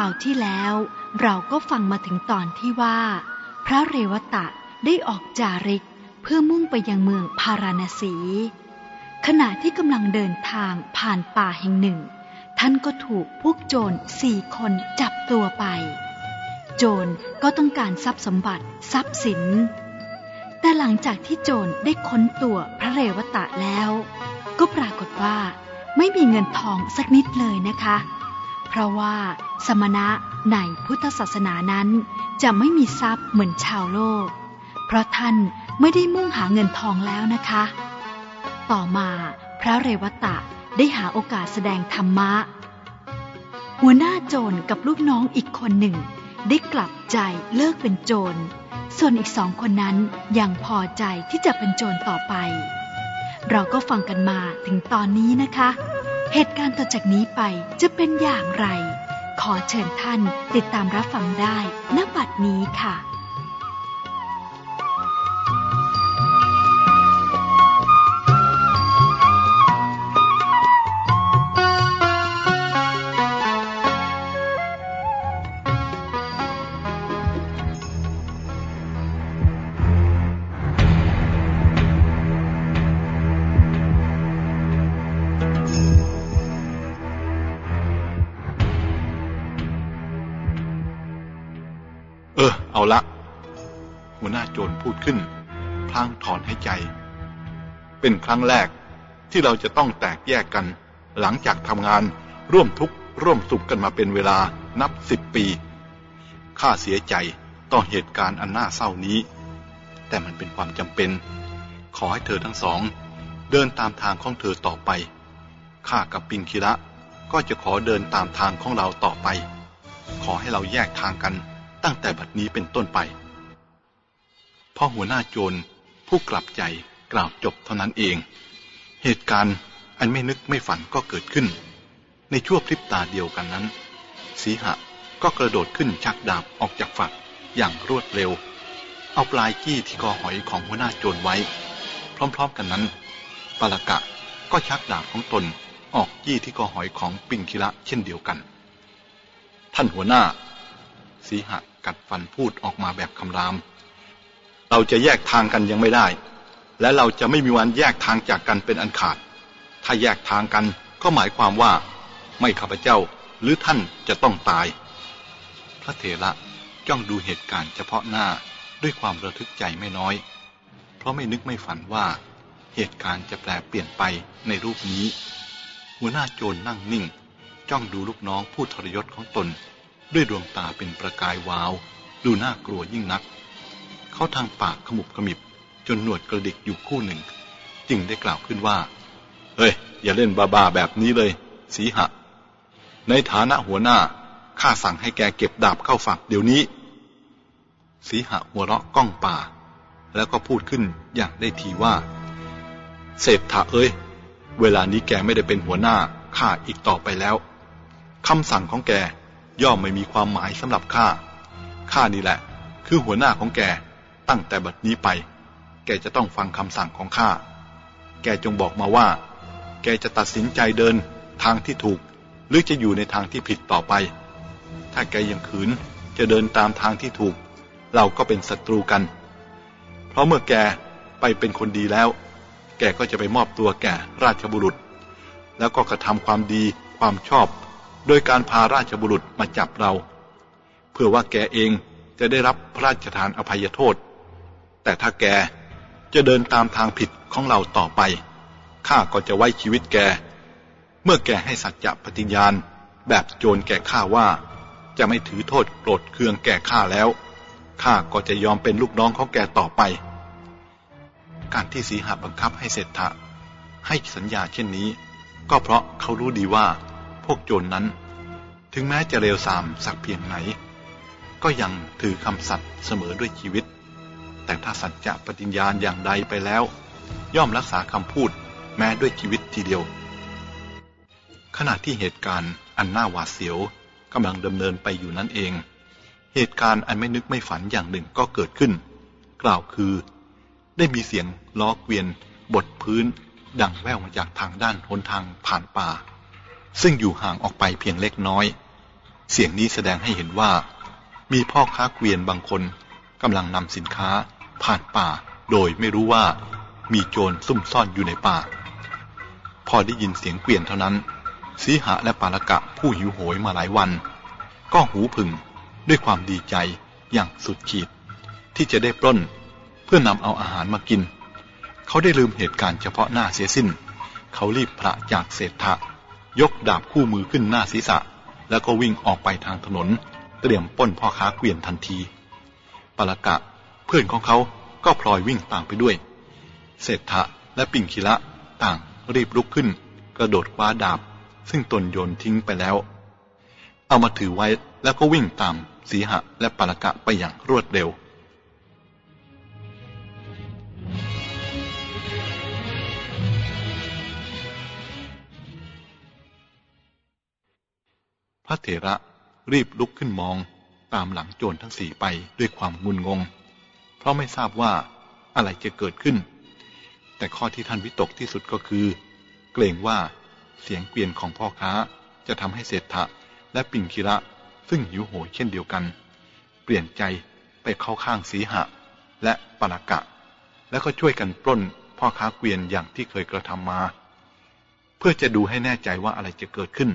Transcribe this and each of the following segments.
าวที่แล้ว เราก็ฟังมาถึงตอนที่ว่า พระเรวตะได้ออกจาริกเพื่อมุ่งไปยังเมืองพาราณสี ขณะที่กำลังเดินทางผ่านป่าแห่งหนึ่ง ท่านก็ถูกพวกโจรสี่คนจับตัวไป โจรก็ต้องการทรัพย์สมบัติทรัพย์สิน แต่หลังจากที่โจรได้ค้นตัวพระเรวตะแล้ว ก็ปรากฏว่า ไม่มีเงินทองสักนิดเลยนะคะเราะว่าสมณะในพุทธศาสนานั้นจะไม่มีทรัพย์เหมือนชาวโลก เพราะท่านไม่ได้มุ่งหาเงินทองแล้วนะคะ ต่อมาพระเรวตะได้หาโอกาสแสดงธรรมะ หัวหน้าโจรกับลูกน้องอีกคนหนึ่ง ได้กลับใจเลิกเป็นโจร ส่วนอีกสองคนนั้นยังพอใจที่จะเป็นโจรต่อไป เราก็ฟังกันมาถึงตอนนี้นะคะ เหตุการณ์ต่อจากนี้ไปจะเป็นอย่างไร ขอเชิญท่านติดตามรับฟังได้ณบัดนี้ค่ะ ละ หัวหน้าโจรพูดขึ้น พลางถอนให้ใจ เป็นครั้งแรกที่เราจะต้องแตกแยกกัน หลังจากทำงานร่วมทุกข์ร่วมสุขกันมาเป็นเวลานับสิบปีข้าเสียใจต่อเหตุการณ์อันน่าเศร้านี้ แต่มันเป็นความจำเป็น ขอให้เธอทั้งสอง เดินตามทางของเธอต่อไปข้ากับปิงคิระก็จะขอเดินตามทางของเราต่อไป ขอให้เราแยกทางกัน ตั้งแต่บัดนี้เป็นต้นไป พ่อหัวหน้าโจรผู้กลับใจกล่าวจบเท่านั้นเอง เหตุการณ์อันไม่นึกไม่ฝันก็เกิดขึ้น ในชั่วพริบตาเดียวกันนั้น สีหะก็กระโดดขึ้นชักดาบออกจากฝักอย่างรวดเร็ว เอาปลายจี้ที่คอหอยของหัวหน้าโจรไว้ พร้อมๆกันนั้น ปาลกะก็ชักดาบของตนออกจี้ที่คอหอยของปิงคิระเช่นเดียวกัน ท่านหัวหน้า สีหะ กัดฟันพูดออกมาแบบคำราม เราจะแยกทางกันยังไม่ได้ และเราจะไม่มีวันแยกทางจากกันเป็นอันขาด ถ้าแยกทางกันก็หมายความว่า ไม่ข้าพเจ้าหรือท่านจะต้องตาย พระเถระจ้องดูเหตุการณ์เฉพาะหน้าด้วยความระทึกใจไม่น้อย เพราะไม่นึกไม่ฝันว่า เหตุการณ์จะแปลเปลี่ยนไปในรูปนี้ หัวหน้าโจรนั่งนิ่ง จ้องดูลูกน้องผู้ทรยศของตน ด้วยดวงตาเป็นประกายวาว ดูน่ากลัวยิ่งนัก เขาทางปากขมุบขมิบ จนหนวดกระดิกอยู่คู่หนึ่ง จึงได้กล่าวขึ้นว่า เฮ้ย อย่าเล่นบ้าๆแบบนี้เลย สีหะ ในฐานะหัวหน้าข้าสั่งให้แกเก็บดาบเข้าฝักเดี๋ยวนี้ สีหะหัวเราะก้องป่า แล้วก็พูดขึ้นอย่างได้ทีว่า เศรษฐะเอ้ย เวลานี้แกไม่ได้เป็นหัวหน้าข้าอีกต่อไปแล้วคำสั่งของแก ย่อมไม่มีความหมายสำหรับข้า ข้านี่แหละ คือหัวหน้าของแกตั้งแต่บัดนี้ไป แกจะต้องฟังคำสั่งของข้า แกจงบอกมาว่า แกจะตัดสินใจเดินทางที่ถูก หรือจะอยู่ในทางที่ผิดต่อไป ถ้าแกยังขืนจะเดินตามทางที่ถูก เราก็เป็นศัตรูกัน เพราะเมื่อแกไปเป็นคนดีแล้ว แกก็จะไปมอบตัวแก่ราชบุรุษ แล้วก็กระทำความดีความชอบ โดยการพาราชบุรุษมาจับเรา เพื่อว่าแกเองจะได้รับพระราชทานอภัยโทษ แต่ถ้าแกจะเดินตามทางผิดของเราต่อไป ข้าก็จะไว้ชีวิตแก เมื่อแกให้สัจจะปฏิญาณ แบบโจรแก่ข้าว่า จะไม่ถือโทษโกรธเคืองแก่ข้าแล้ว ข้าก็จะยอมเป็นลูกน้องของแกต่อไป การที่สีหาบังคับให้เศรษฐะให้สัญญาเช่นนี้ ก็เพราะเขารู้ดีว่า พวกโจรนนั้น ถึงแม้จะเลวทรามสักเพียงไหน ก็ยังถือคำสัตย์เสมอด้วยชีวิต แต่ถ้าสัจจะปฏิญญาณอย่างใดไปแล้ว ย่อมรักษาคำพูดแม้ด้วยชีวิตทีเดียว ขณะที่เหตุการณ์อันน่าหวาดเสียวกำลังดำเนินไปอยู่นั่นเอง เหตุการณ์อันไม่นึกไม่ฝันอย่างหนึ่งก็เกิดขึ้น กล่าวคือ ได้มีเสียงล้อเกวียนบดพื้น ดังแว่วมาจากทางด้านหนทางผ่านป่า ซึ่งอยู่ห่างออกไปเพียงเล็กน้อย เสียงนี้แสดงให้เห็นว่า มีพ่อค้าเกวียนบางคนกำลังนำสินค้า ผ่านป่า โดยไม่รู้ว่า มีโจรซุ่มซ่อนอยู่ในป่า พอได้ยินเสียงเกวียนเท่านั้น สีหะและปาลกะผู้หิวโหยมาหลายวัน ก็หูผึ่งด้วยความดีใจอย่างสุดขีด ที่จะได้ปล้นเพื่อนำเอาอาหารมากิน เขาได้ลืมเหตุการณ์เฉพาะหน้าเสียสิ้น เขารีบพระจากเศรษฐะ ยกดาบคู่มือขึ้นหน้าศีรษะ แล้วก็วิ่งออกไปทางถนน เตรียมป้นพ่อค้าเกวียนทันทีปลกะเพื่อนของเขาก็พลอยวิ่งตามไปด้วย เศรษฐะและปิ่งคิละต่างรีบลุกขึ้น กระโดดคว้าดาบ ซึ่งตนโยนทิ้งไปแล้ว เอามาถือไว้แล้วก็วิ่งตามสีหะและปลกะไปอย่างรวดเร็ว พระเถระรีบลุกขึ้นมองตามหลังโจรทั้งสี่ไปด้วยความงุนงง เพราะไม่ทราบว่าอะไรจะเกิดขึ้น แต่ข้อที่ท่านวิตกที่สุดก็คือ เกรงว่าเสียงเกวียนของพ่อค้าจะทำให้เศรษฐะและปิงคิระซึ่งหิวโหยเช่นเดียวกัน เปลี่ยนใจไปเข้าข้างสีหะ และปนากะ แล้วก็ช่วยกันปล้นพ่อค้าเกวียนอย่างที่เคยกระทำมา เพื่อจะดูให้แน่ใจว่าอะไรจะเกิดขึ้น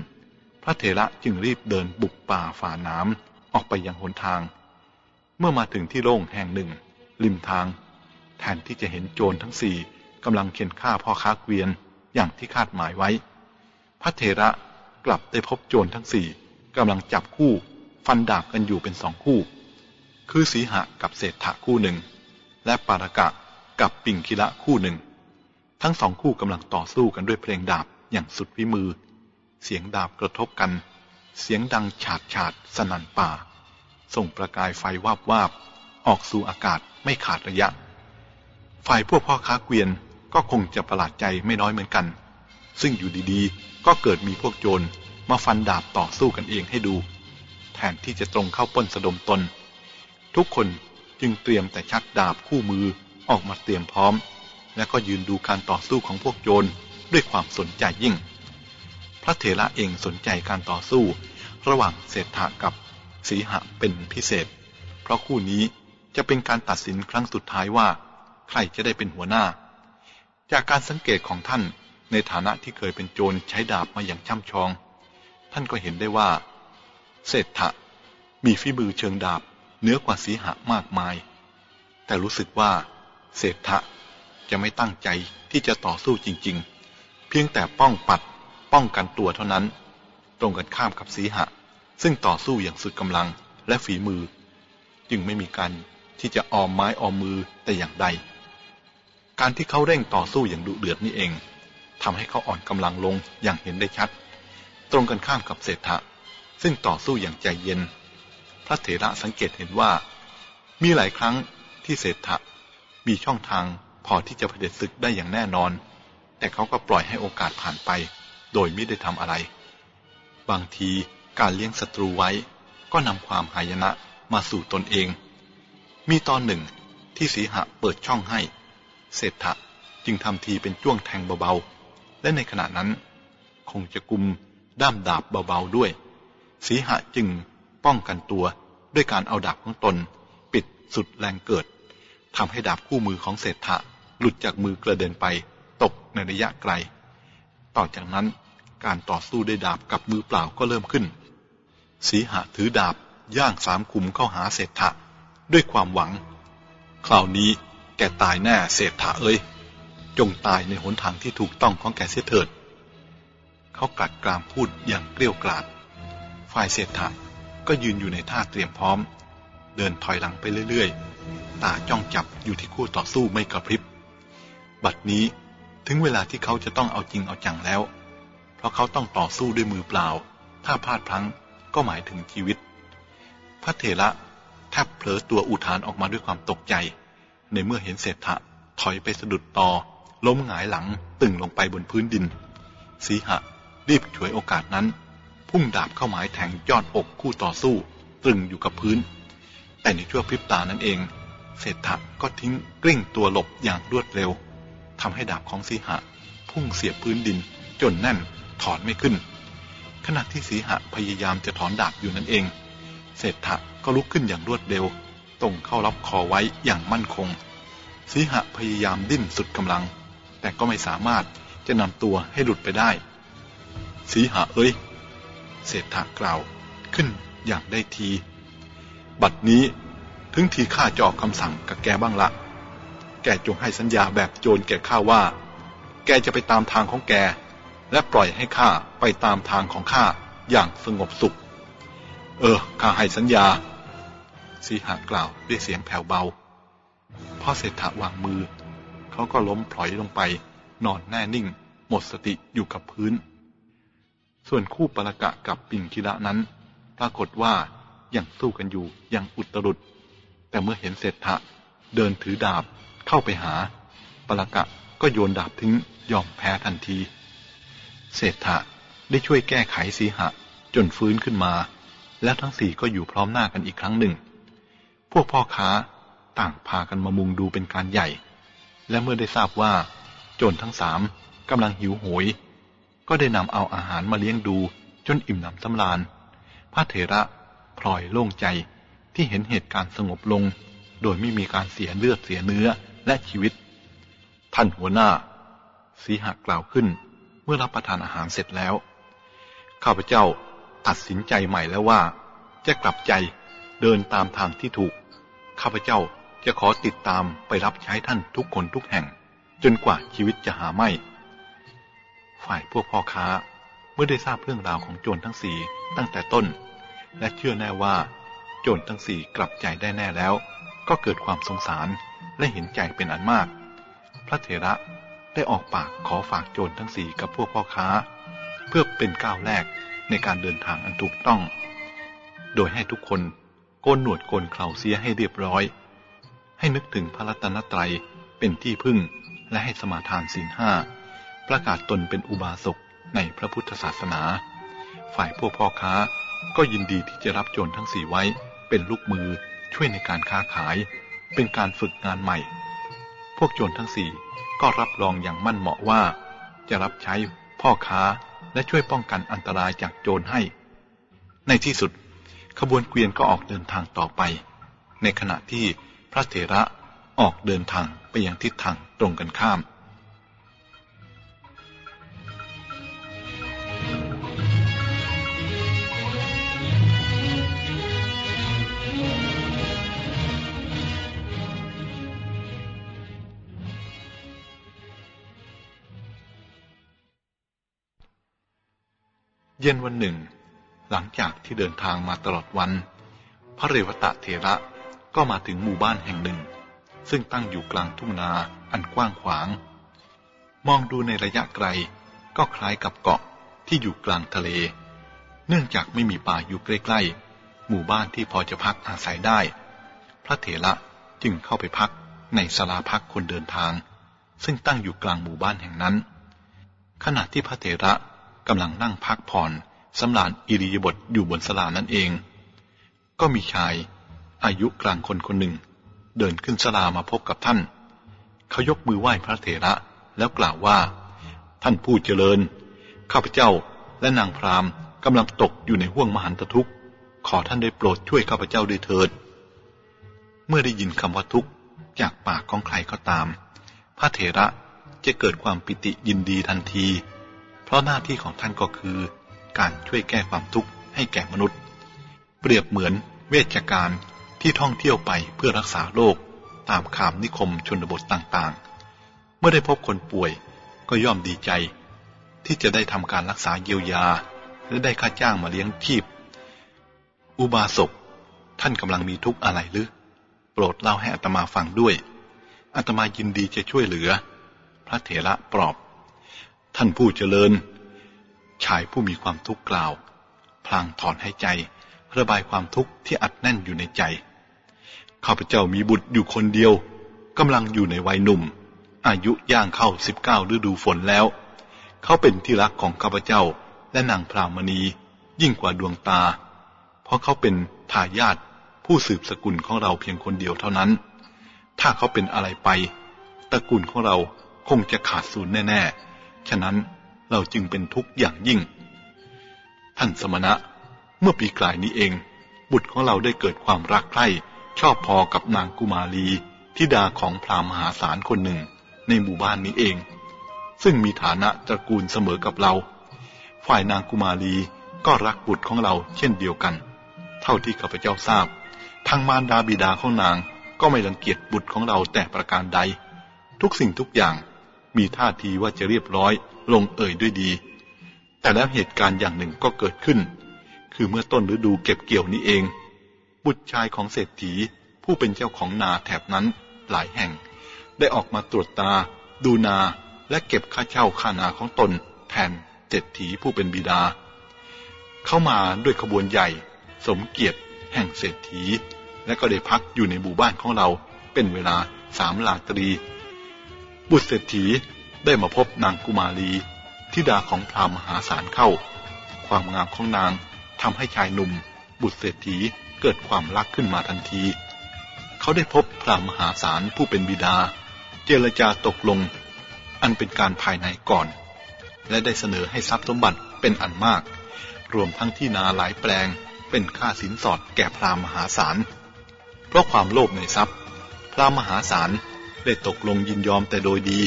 พระเถระจึงรีบเดินบุกป่าฝ่าน้ำออกไปยังหนทาง เมื่อมาถึงที่โล่งแห่งหนึ่ง ริมทาง แทนที่จะเห็นโจรทั้งสี่กำลังเข็นฆ่าพ่อค้าเกวียนอย่างที่คาดหมายไว้ พระเถระกลับได้พบโจรทั้งสี่กำลังจับคู่ฟันดาบกันอยู่เป็นสองคู่ คือสีหะกับเศรษฐะคู่หนึ่ง และปารกะกับปิงคิระคู่หนึ่ง ทั้งสองคู่กำลังต่อสู้กันด้วยเพลงดาบอย่างสุดวิมือ เสียงดาบกระทบกัน เสียงดังฉาดฉาดสนั่นป่า ส่งประกายไฟวาบวาบออกสู่อากาศไม่ขาดระยะ ฝ่ายพวกพ่อค้าเกวียนก็คงจะประหลาดใจไม่น้อยเหมือนกัน ซึ่งอยู่ดีๆ ก็เกิดมีพวกโจรมาฟันดาบต่อสู้กันเองให้ดู แทนที่จะตรงเข้าป้นสะดมตน ทุกคนจึงเตรียมแต่ชักดาบคู่มือออกมาเตรียมพร้อม และก็ยืนดูการต่อสู้ของพวกโจรด้วยความสนใจยิ่ง พระเถระเองสนใจการต่อสู้ ระหว่างเศรษฐะกับสีหะเป็นพิเศษ เพราะคู่นี้จะเป็นการตัดสินครั้งสุดท้ายว่า ใครจะได้เป็นหัวหน้า จากการสังเกตของท่านในฐานะที่เคยเป็นโจรใช้ดาบมาอย่างช่ำชอง ท่านก็เห็นได้ว่า เศรษฐะมีฝีมือเชิงดาบเหนือกว่าสีหะมากมาย แต่รู้สึกว่า เศรษฐะจะไม่ตั้งใจที่จะต่อสู้จริง ๆ เพียงแต่ป้องปัด ป้องกันตัวเท่านั้น ตรงกันข้ามกับสีหะ ซึ่งต่อสู้อย่างสุดกำลังและฝีมือ จึงไม่มีการที่จะออมไม้ออมมือแต่อย่างใด การที่เขาเร่งต่อสู้อย่างดุเดือดนี่เองทำให้เขาอ่อนกำลังลงอย่างเห็นได้ชัด ตรงกันข้ามกับเศรษฐะซึ่งต่อสู้อย่างใจเย็น พระเถระสังเกตเห็นว่า มีหลายครั้งที่เศรษฐะมีช่องทางพอที่จะเผด็จศึกได้อย่างแน่นอน แต่เขาก็ปล่อยให้โอกาสผ่านไป โดยไม่ได้ทำอะไร บางทีการเลี้ยงศัตรูไว้ ก็นำความหายนะมาสู่ตนเอง มีตอนหนึ่งที่สีหะเปิดช่องให้ เศรษฐะจึงทำทีเป็นจ้วงแทงเบาๆ และในขณะนั้น คงจะกุมด้ามดาบเบาๆด้วย สีหะจึงป้องกันตัวด้วยการเอาดาบของตน ปิดสุดแรงเกิดทำให้ดาบคู่มือของเศรษฐะหลุดจากมือกระเด็นไปตกในระยะไกล ต่อจากนั้น การต่อสู้ด้วยดาบกับมือเปล่าก็เริ่มขึ้น สีหะถือดาบย่างสามคุมเข้าหาเศรษฐะด้วยความหวัง คราวนี้แกตายแน่เศรษฐะเอ้ย จงตายในหนทางที่ถูกต้องของแกเสียเถิด เขากลัดกรามพูดอย่างเกลี้ยกล่อมฝ่ายเศรษฐะก็ยืนอยู่ในท่าเตรียมพร้อม เดินถอยหลังไปเรื่อยๆ ตาจ้องจับอยู่ที่คู่ต่อสู้ไม่กระพริบ บัดนี้ถึงเวลาที่เขาจะต้องเอาจริงเอาจังแล้ว เพราะเขาต้องต่อสู้ด้วยมือเปล่า ถ้าพลาดพลั้งก็หมายถึงชีวิต พระเถระแทบเผลอตัวอุทานออกมาด้วยความตกใจ ในเมื่อเห็นเศรษฐะถอยไปสะดุดตอ ล้มหงายหลังตึงลงไปบนพื้นดิน สีหะรีบฉวยโอกาสนั้น พุ่งดาบเข้าหมายแทงยอดอกคู่ต่อสู้ ตรึงอยู่กับพื้น แต่ในชั่วพริบตานั้นเอง เศรษฐะก็ทิ้งกลิ้งตัวหลบอย่างรวดเร็วทำให้ดาบของสีหะ พุ่งเสียบพื้นดินจนแน่น ถอนไม่ขึ้น ขณะที่สีหะพยายามจะถอนดาบอยู่นั่นเอง เศรษฐะก็ลุกขึ้นอย่างรวดเร็วตรงเข้ารับคอไว้อย่างมั่นคง สีหะพยายามดิ้นสุดกำลัง แต่ก็ไม่สามารถจะนำตัวให้หลุดไปได้ สีหะเอ้ย เศรษฐะกล่าวขึ้นอย่างได้ที บัดนี้ถึงทีข้าจะออกคำสั่งกับแกบ้างละ แกจงให้สัญญาแบบโจรแก่ข้าว่า แกจะไปตามทางของแก และปล่อยให้ข้าไปตามทางของข้าอย่างสงบสุข เออข้าให้สัญญา สีหากล่าวด้วยเสียงแผ่วเบาพ่อเศรษฐวางมือ เขาก็ล้มพลอยลงไป นอนแน่นิ่ง หมดสติอยู่กับพื้น ส่วนคู่ปรกะกับปิ่งคิระนั้น ปรากฏว่ายังสู้กันอยู่อย่างอุตรุดแต่เมื่อเห็นเศรษฐะเดินถือดาบเข้าไปหา ปรกะก็โยนดาบทิ้งยอมแพ้ทันที เศรษฐะได้ช่วยแก้ไขสีหะ จนฟื้นขึ้นมา แล้วทั้งสี่ก็อยู่พร้อมหน้ากันอีกครั้งหนึ่ง พวกพ่อค้าต่างพากันมามุงดูเป็นการใหญ่ และเมื่อได้ทราบว่า โจรทั้งสามกำลังหิวโหย ก็ได้นำเอาอาหารมาเลี้ยงดูจนอิ่มหนำสำราญ พระเถระพลอยโล่งใจที่เห็นเหตุการณ์สงบลง โดยไม่มีการเสียเลือดเสียเนื้อและชีวิต ท่านหัวหน้า สีหกล่าวขึ้น มื่อรับประทานอาหารเสร็จแล้ว ข้าพเจ้าตัดสินใจใหม่แล้วว่า จะกลับใจเดินตามทางที่ถูก ข้าพเจ้าจะขอติดตามไปรับใช้ท่านทุกคนทุกแห่ง จนกว่าชีวิตจะหาไม่ ฝ่ายพวกพ่อค้าเมื่อได้ทราบเรื่องราวของโจรทั้งสี่ตั้งแต่ต้น และเชื่อแน่ว่า โจรทั้งสี่กลับใจได้แน่แล้ว ก็เกิดความสงสารและเห็นใจเป็นอันมาก พระเถระ ได้ออกปากขอฝากโจรทั้งสี่กับพวกพ่อค้า เพื่อเป็นก้าวแรกในการเดินทางอันถูกต้อง โดยให้ทุกคนโกนหนวดโกนเคราเสียให้เรียบร้อย ให้นึกถึงพระรัตนตรัยเป็นที่พึ่งและให้สมาทานศีลห้าประกาศตนเป็นอุบาสกในพระพุทธศาสนา ฝ่ายพวกพ่อค้าก็ยินดีที่จะรับโจรทั้งสี่ไว้เป็นลูกมือช่วยในการค้าขาย เป็นการฝึกงานใหม่ พวกโจรทั้งสี่ ก็รับรองอย่างมั่นเหมาะว่า จะรับใช้พ่อค้าและช่วยป้องกันอันตรายจากโจรให้ ในที่สุด ขบวนเกวียนก็ออกเดินทางต่อไป ในขณะที่พระเถระออกเดินทางไปยังทิศทางตรงกันข้าม เย็นวันหนึ่ง หลังจากที่เดินทางมาตลอดวัน พระเรวตะเถระก็มาถึงหมู่บ้านแห่งหนึ่ง ซึ่งตั้งอยู่กลางทุ่งนาอันกว้างขวาง มองดูในระยะไกลก็คล้ายกับเกาะที่อยู่กลางทะเล เนื่องจากไม่มีป่าอยู่ใกล้ๆ หมู่บ้านที่พอจะพักอาศัยได้ พระเถระจึงเข้าไปพักในศาลาพักคนเดินทาง ซึ่งตั้งอยู่กลางหมู่บ้านแห่งนั้น ขณะที่พระเถระ กำลังนั่งพักผ่อนสำลานอิริยบทอยู่บนสลานั่นเอง ก็มีชาย อายุกลางคนคนหนึ่ง เดินขึ้นสลามาพบกับท่าน เขายกมือไหว้พระเถระแล้วกล่าวว่า ท่านผู้เจริญ ข้าพเจ้าและนางพรามกำลังตกอยู่ในห่วงมหันตทุกข์ ขอท่านได้โปรดช่วยข้าพเจ้าด้วยเถิด เมื่อได้ยินคำว่าทุกข์จากปากของใครก็ตาม พระเถระจะเกิดความปิติยินดีทันที ราะหน้าที่ของท่านก็คือ การช่วยแก้ความทุกข์ให้แก่มนุษย์ เปรียบเหมือนเวชการที่ท่องเที่ยวไปเพื่อรักษาโรคตามขามนิคมชนบทต่างๆ เมื่อได้พบคนป่วยก็ย่อมดีใจ ที่จะได้ทำการรักษาเยียวยา และได้ค่าจ้างมาเลี้ยงชีพ อุบาสกท่านกำลังมีทุกข์อะไรหรือ โปรดเล่าให้อัตมาฟังด้วยอัตมายินดีจะช่วยเหลือ พระเถระปลอบ ท่านผู้เจริญ ชายผู้มีความทุกข์กล่าว พลางถอนหายใจ ระบายความทุกข์ที่อัดแน่นอยู่ในใจ ข้าพเจ้ามีบุตรอยู่คนเดียวกำลังอยู่ในวัยหนุ่ม อายุย่างเข้าสิบเก้าฤดูฝนแล้ว เขาเป็นที่รักของข้าพเจ้าและนางพรามณียิ่งกว่าดวงตา เพราะเขาเป็นทายาทผู้สืบสกุลของเราเพียงคนเดียวเท่านั้น ถ้าเขาเป็นอะไรไปตระกูลของเราคงจะขาดสูญแน่ ๆ ฉะนั้นเราจึงเป็นทุกข์อย่างยิ่ง ท่านสมณะ เมื่อปีกลายนี้เอง บุตรของเราได้เกิดความรักใคร่ชอบพอกับนางกุมารีธิดาของพราหมณ์มหาศาลคนหนึ่งในหมู่บ้านนี้เอง ซึ่งมีฐานะตระกูลเสมอกับเรา ฝ่ายนางกุมารีก็รักบุตรของเราเช่นเดียวกัน เท่าที่ข้าพเจ้าทราบ ทางมารดาบิดาของนางก็ไม่รังเกียจบุตรของเราแต่ประการใด ทุกสิ่งทุกอย่าง มีท่าทีว่าจะเรียบร้อยลงเอ่ยด้วยดี แต่แล้วเหตุการณ์อย่างหนึ่งก็เกิดขึ้น คือเมื่อต้นฤดูเก็บเกี่ยวนี้เอง บุตรชายของเศรษฐีผู้เป็นเจ้าของนาแถบนั้นหลายแห่ง ได้ออกมาตรวจตา ดูนาและเก็บค่าเช่าค่านาของตน แทนเศรษฐีผู้เป็นบิดา เข้ามาด้วยขบวนใหญ่ สมเกียรติ แห่งเศรษฐี และก็ได้พักอยู่ในหมู่บ้านของเราเป็นเวลาสามลาตรี บุตรเศรษฐีได้มาพบนางกุมารีทิดาของพราหมหาศาลเข้า ความงามของนางทำให้ชายหนุ่ม บุตรเศรษฐีเกิดความรักขึ้นมาทันที เขาได้พบพราหมหาศาลผู้เป็นบิดา เจรจาตกลง อันเป็นการภายในก่อน และได้เสนอให้ทรัพย์สมบัติเป็นอันมาก รวมทั้งที่นาหลายแปลงเป็นค่าสินสอดแก่พราหมหาศาลเพราะความโลภในทรัพย์ พราหมณ์มหาศาล ได้ตกลงยินยอมแต่โดยดี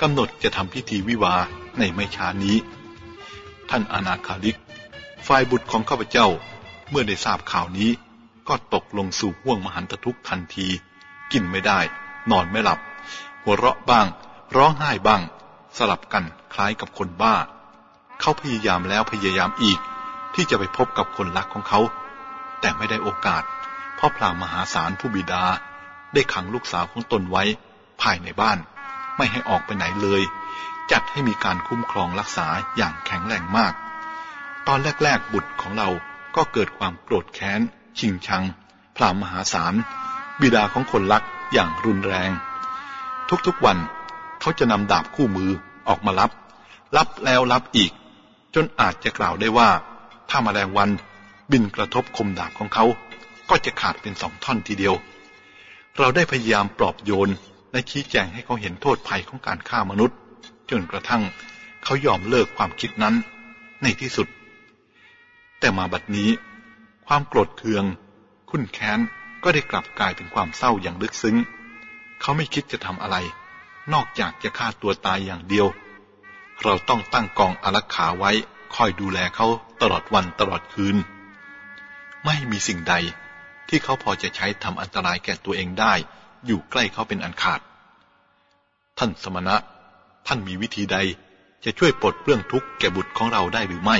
กำหนดจะทำพิธีวิวาในไม่ช้านี้ ท่านอนาคาลิก ฝ่ายบุตรของข้าพเจ้าเมื่อได้ทราบข่าวนี้ ก็ตกลงสู่ห่วงมหันตทุกข์ทันที กินไม่ได้ นอนไม่หลับ หัวเราะบ้าง ร้องไห้บ้าง สลับกันคล้ายกับคนบ้า เขาพยายามแล้วพยายามอีก ที่จะไปพบกับคนรักของเขา แต่ไม่ได้โอกาส เพราะพระมหาศาลผู้บิดา ได้ขังลูกสาวของตนไว้ ภายในบ้าน ไม่ให้ออกไปไหนเลย จัดให้มีการคุ้มครองรักษาอย่างแข็งแรงมาก ตอนแรกๆบุตรของเราก็เกิดความโกรธแค้น ชิงชัง พรามมหาศาล บิดาของคนรักอย่างรุนแรง ทุกๆวันเขาจะนำดาบคู่มือออกมารับ รับแล้วรับอีก จนอาจจะกล่าวได้ว่า ถ้ามาแมลงวันบินกระทบคมดาบของเขา ก็จะขาดเป็นสองท่อนทีเดียว เราได้พยายามปลอบโยนและชี้แจงให้เขาเห็นโทษภัยของการฆ่ามนุษย์ จนกระทั่งเขายอมเลิกความคิดนั้น ในที่สุด แต่มาบัดนี้ ความโกรธเคือง คุ้นแค้นก็ได้กลับกลายเป็นความเศร้าอย่างลึกซึ้ง เขาไม่คิดจะทำอะไร นอกจากจะฆ่าตัวตายอย่างเดียว เราต้องตั้งกองอารักขาไว้ คอยดูแลเขาตลอดวันตลอดคืน ไม่มีสิ่งใด ที่เขาพอจะใช้ทำอันตรายแก่ตัวเองได้ อยู่ใกล้เขาเป็นอันขาด ท่านสมณะ ท่านมีวิธีใดจะช่วยปลดเปลื้องทุกข์แก่บุตรของเราได้หรือไม่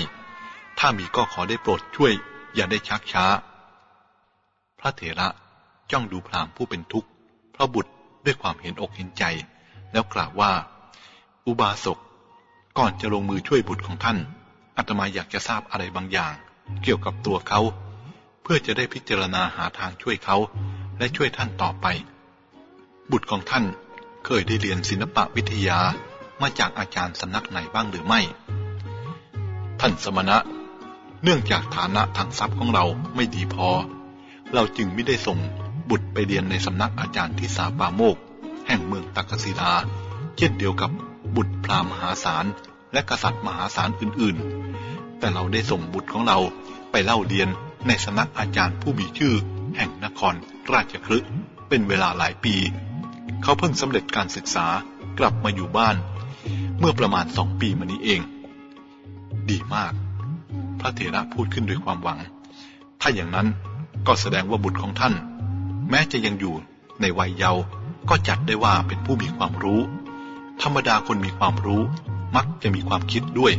ถ้ามีก็ขอได้โปรดช่วย อย่าได้ชักช้า พระเถระจ้องดูพรามผู้เป็นทุกข์พระบุตรด้วยความเห็นอกเห็นใจ แล้วกล่าวว่า อุบาสกก่อนจะลงมือช่วยบุตรของท่านอาตมาอยากจะทราบอะไรบางอย่าง เกี่ยวกับตัวเขา เพื่อจะได้พิจารณาหาทางช่วยเขาและช่วยท่านต่อไป บุตรของท่านเคยได้เรียนศิลปะวิทยามาจากอาจารย์สำนักไหนบ้างหรือไม่ ท่านสมณะ เนื่องจากฐานะทางทรัพย์ของเราไม่ดีพอ เราจึงไม่ได้ส่งบุตรไปเรียนในสำนักอาจารย์ที่สาปาโมก แห่งเมืองตักศิลา เช่นเดียวกับบุตรพราหมหาศาลและกษัตริย์มหาศาลอื่นๆ แต่เราได้ส่งบุตรของเราไปเล่าเรียน ในสำนักอาจารย์ผู้มีชื่อ แห่งนครราชคฤห์เป็นเวลาหลายปี เขาเพิ่งสำเร็จการศึกษากลับมาอยู่บ้าน เมื่อประมาณสองปีมานี้เอง ดีมาก พระเถระพูดขึ้นด้วยความหวัง ถ้าอย่างนั้นก็แสดงว่าบุตรของท่าน แม้จะยังอยู่ในวัยเยาว์ก็จัดได้ว่าเป็นผู้มีความรู้ ธรรมดาคนมีความรู้ มักจะมีความคิดด้วย